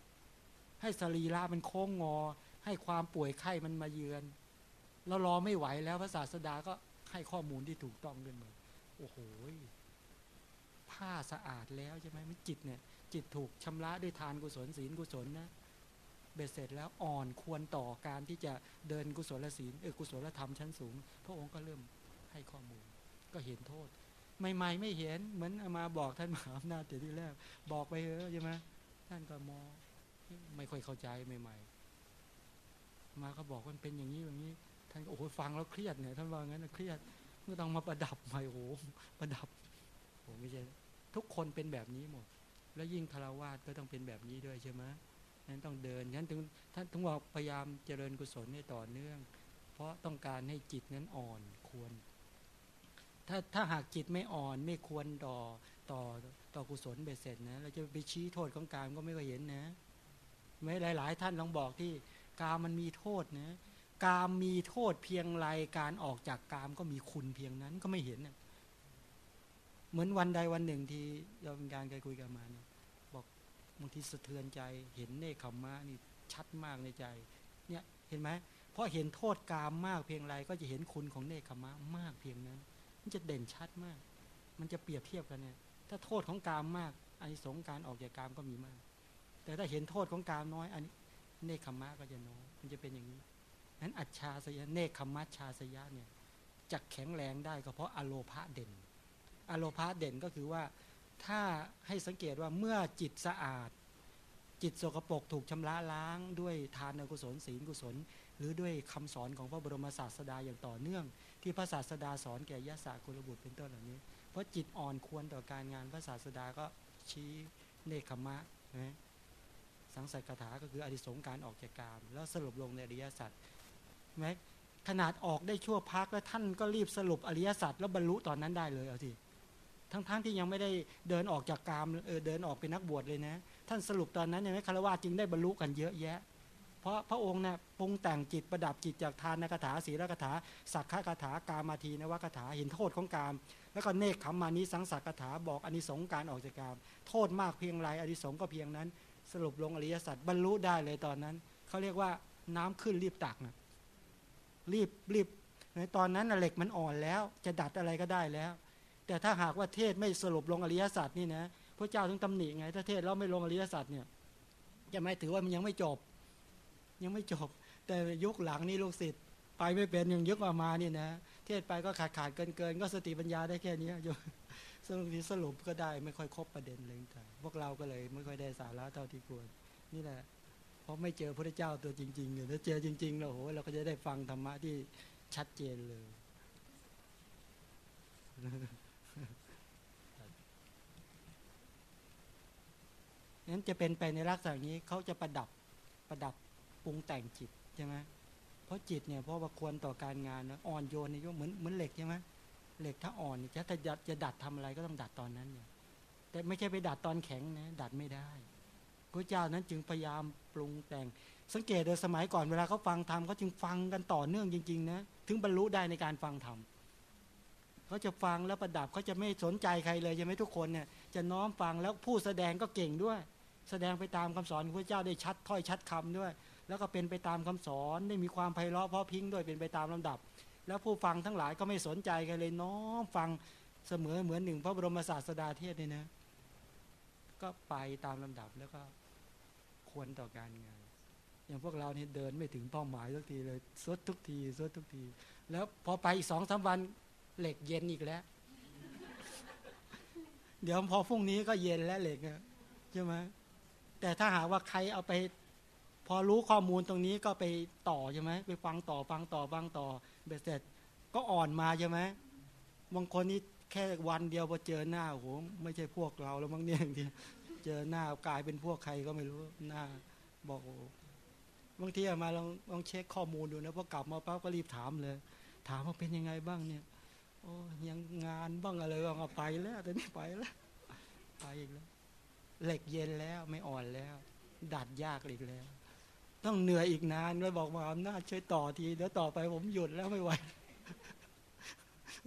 ให้สรีระมันโค้งงอ ให้ความป่วยไข้มันมาเยือน เรารอไม่ไหวแล้วพระศาสดาก็ ให้ข้อมูลที่ถูกต้องขึ้นมาโอ้โหผ้าสะอาดแล้วใช่ไหมมันจิตเนี่ย จิตถูกชำระด้วยทานกุศลศีลกุศลนะเบ็ดเสร็จแล้วอ่อนควรต่อการที่จะเดินกุศลศีลเออกุศลธรรมชั้นสูง พระองค์ก็เริ่มให้ข้อมูล ก็เห็นโทษใหม่ๆไม่เห็นเหมือนมาบอกท่านมหาอำนาจแต่ที่แรกบอกไปเออใช่ไหมท่านก็มองไม่ค่อยเข้าใจใหม่ ๆ มาก็บอกว่าเป็นอย่างนี้อย่างนี้ ท่านโอ้โหฟังแล้วเครียดเนี่ยท่านว่างั้นเครียดเมื่อต้องมาประดับใหม่โอ้โหประดับโอ้ไม่ใช่ทุกคนเป็นแบบนี้หมด แล้วยิ่งคารวาสก็ต้องเป็นแบบนี้ด้วยใช่ไหมนั้นต้องเดินฉะนั้นถึงท่านถึงว่าพยายามเจริญกุศลให้ต่อเนื่อง เพราะต้องการให้จิตนั้นอ่อนควร ถ้าถ้าหากจิตไม่อ่อนไม่ควรต่อต่อต่อกุศลเบ็ดเสร็จนะเราจะไปชี้โทษของการก็ไม่เคยเห็นนะ ไม่หลาย ๆ ท่านลองบอกที่กามมันมีโทษนะ กามมีโทษเพียงไรการออกจากกามก็มีคุณเพียงนั้นก็ไม่เห็นนะเหมือนวันใดวันหนึ่งที่เราเป็นการเคยคุยกันมาเนี่ยบอกบางทีสะเทือนใจเห็นเนคขมมะนี่ชัดมากในใจเนี่ยเห็นไหมเพราะเห็นโทษกามมากเพียงไรก็จะเห็นคุณของเนคขมะมากเพียงนั้น มันจะเด่นชัดมาก มันจะเปรียบเทียบกันเนี่ยถ้าโทษของกามมากอันนี้สงการออกจากกามก็มีมาก แต่ถ้าเห็นโทษของกามน้อยอันนี้เนคขมมะก็จะน้อยมันจะเป็นอย่างนี้ นั้นอัจฉาสยะเนคขมัชชาสยะเนี่ยจะแข็งแรงได้ก็เพราะอโลภะเด่น อโลภะเด่นก็คือว่าถ้าให้สังเกตว่าเมื่อจิตสะอาด จิตสกปรกถูกชำระล้างด้วยทานกุศลศีลกุศล หรือด้วยคำสอนของพระบรมศาสดาอย่างต่อเนื่อง ที่พระศาสดาสอนแก่ยะสะกุลบุตรเป็นต้นเหล่านี้ เพราะจิตอ่อนควรต่อการงานพระศาสดาก็ชี้เนคขมะนะสังสัยคาถาก็คืออดิสงการออกจากกามแล้วสรุปลงในอริยสัจ ไหมขนาดออกได้ชั่วพักแล้วท่านก็รีบสรุปอริยสัจแล้วบรรลุตอนนั้นได้เลยเอาทีทั้งๆทที่ยังไม่ได้เดินออกจากกามเออเดินออกเป็นนักบวชเลยนะ ท่านสรุปตอนนั้นเนี่คารวะจึงได้บรรลุกันเยอะแยะ เพราะพระองค์เนี่ยปรุงแต่งจิตประดับจิตจากทานคาถาศีลคาถาสักขะคาถากามาทีนวคาถาเห็นโทษของกาม แล้วก็เนคขมมานิสังสักคาถาบอกอนิสงส์การออกจากกาม โทษมากเพียงไรอนิสงส์ก็เพียงนั้น สรุปลงอริยสัจบรรลุได้เลยตอนนั้นเขาเรียกว่าน้ำขึ้นรีบตักนะ รีบรีบในตอนนั้นเหล็กมันอ่อนแล้ว จะดัดอะไรก็ได้แล้ว แต่ถ้าหากว่าเทศไม่สรุปลงอริยสัจนี่นะพระเจ้าถึงตำหนิไง ถ้าเทศแล้วไม่ลงอริยสัจเนี่ยจะไม่ถือว่ามันยังไม่จบ ยังไม่จบ แต่ยุคหลังนี่ลูกศิษย์ไปไม่เป็นยังยุคมามานี่นะเทศไปก็ขาดขาดเกินเกินก็สติปัญญาได้แค่นี้ยโยมสรุปสรุปก็ได้ไม่ค่อยครบประเด็นเลยแต่พวกเราก็เลยไม่ค่อยได้สาระเท่าที่ควรนี่แหละ เพราะไม่เจอพระเจ้าตัวจริงๆเนี่ยถ้าเจอจริงๆแล้วโหเราก็จะได้ฟังธรรมะที่ชัดเจนเลยนั้นจะเป็นไปในลักษณะนี้เขาจะประดับประดับปรุงแต่งจิตใช่ไหมเพราะจิตเนี่ยเพราะว่าควรต่อการงานนะอ่อนโยนนี่ก็เหมือนเหมือนเหล็กใช่ไหมเหล็กถ้าอ่อนจะถ้าจะจะดัดทำอะไรก็ต้องดัดตอนนั้นเนี่ยแต่ไม่ใช่ไปดัดตอนแข็งนะดัดไม่ได้ พระเจ้านั้นจึงพยายามปรุงแต่ง สังเกตโดยสมัยก่อนเวลาเขาฟังธรรมเขาจึงฟังกันต่อเนื่องจริงๆนะถึงบรรลุได้ในการฟังธรรมเขาจะฟังแล้วประดับเขาจะไม่สนใจใครเลยใช่ไหมทุกคนเนี่ยจะน้อมฟังแล้วผู้แสดงก็เก่งด้วย แสดงไปตามคำสอนของพระเจ้าได้ชัดถ้อยชัดคำด้วย แล้วก็เป็นไปตามคำสอนได้มีความไพเราะเพราะพิงด้วยเป็นไปตามลำดับ แล้วผู้ฟังทั้งหลายก็ไม่สนใจกันเลยน้อมฟังเสมอเหมือนหนึ่งพระบรมศาสดาเทศน์เนี่ยนะก็ไปตามลำดับแล้วก็ ควรต่อการงาน อย่างพวกเราเนี่ยเดินไม่ถึงเป้าหมายสักทีเลยสุดทุกทีสุดทุกที แล้วพอไปอีกสองสามวันเหล็กเย็นอีกแล้ว เดี๋ยวพอพรุ่งนี้ก็เย็นแล้วเหล็กใช่ไหมแต่ถ้าหากว่าใครเอาไป พอรู้ข้อมูลตรงนี้ก็ไปต่อใช่ไหมไปฟังต่อฟังต่อฟังต่อเบ็ดเสร็จก็อ่อนมาใช่ไหมบางคนนี่แค่วันเดียวพอเจอหน้าโหไม่ใช่พวกเราแล้วมั้งเนี่ยทีเจอหน้ากลายเป็นพวกใครก็ไม่รู้หน้าบอกบางทีอะมาลองลองเช็คข้อมูลดูนะพอกลับมาปั๊บก็รีบถามเลย ถามว่าเป็นยังไงบ้างเนี่ย โอ้ยังงานบ้างอะไรบ้างไปแล้วแต่นี่ไปแล้วไปอีกแล้วเหล็กเย็นแล้วไม่อ่อนแล้ว ดัดยากอีกแล้ว ต้องเหนื่อยอีกนานเลยบอกมาอำนาจช่วยต่อทีเดี๋ยวต่อไปผมหยุดแล้วไม่ไหว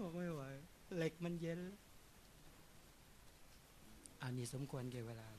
บอกไม่ไหวเหล็กมันเย็น อันนี้สมควรแก่เวลา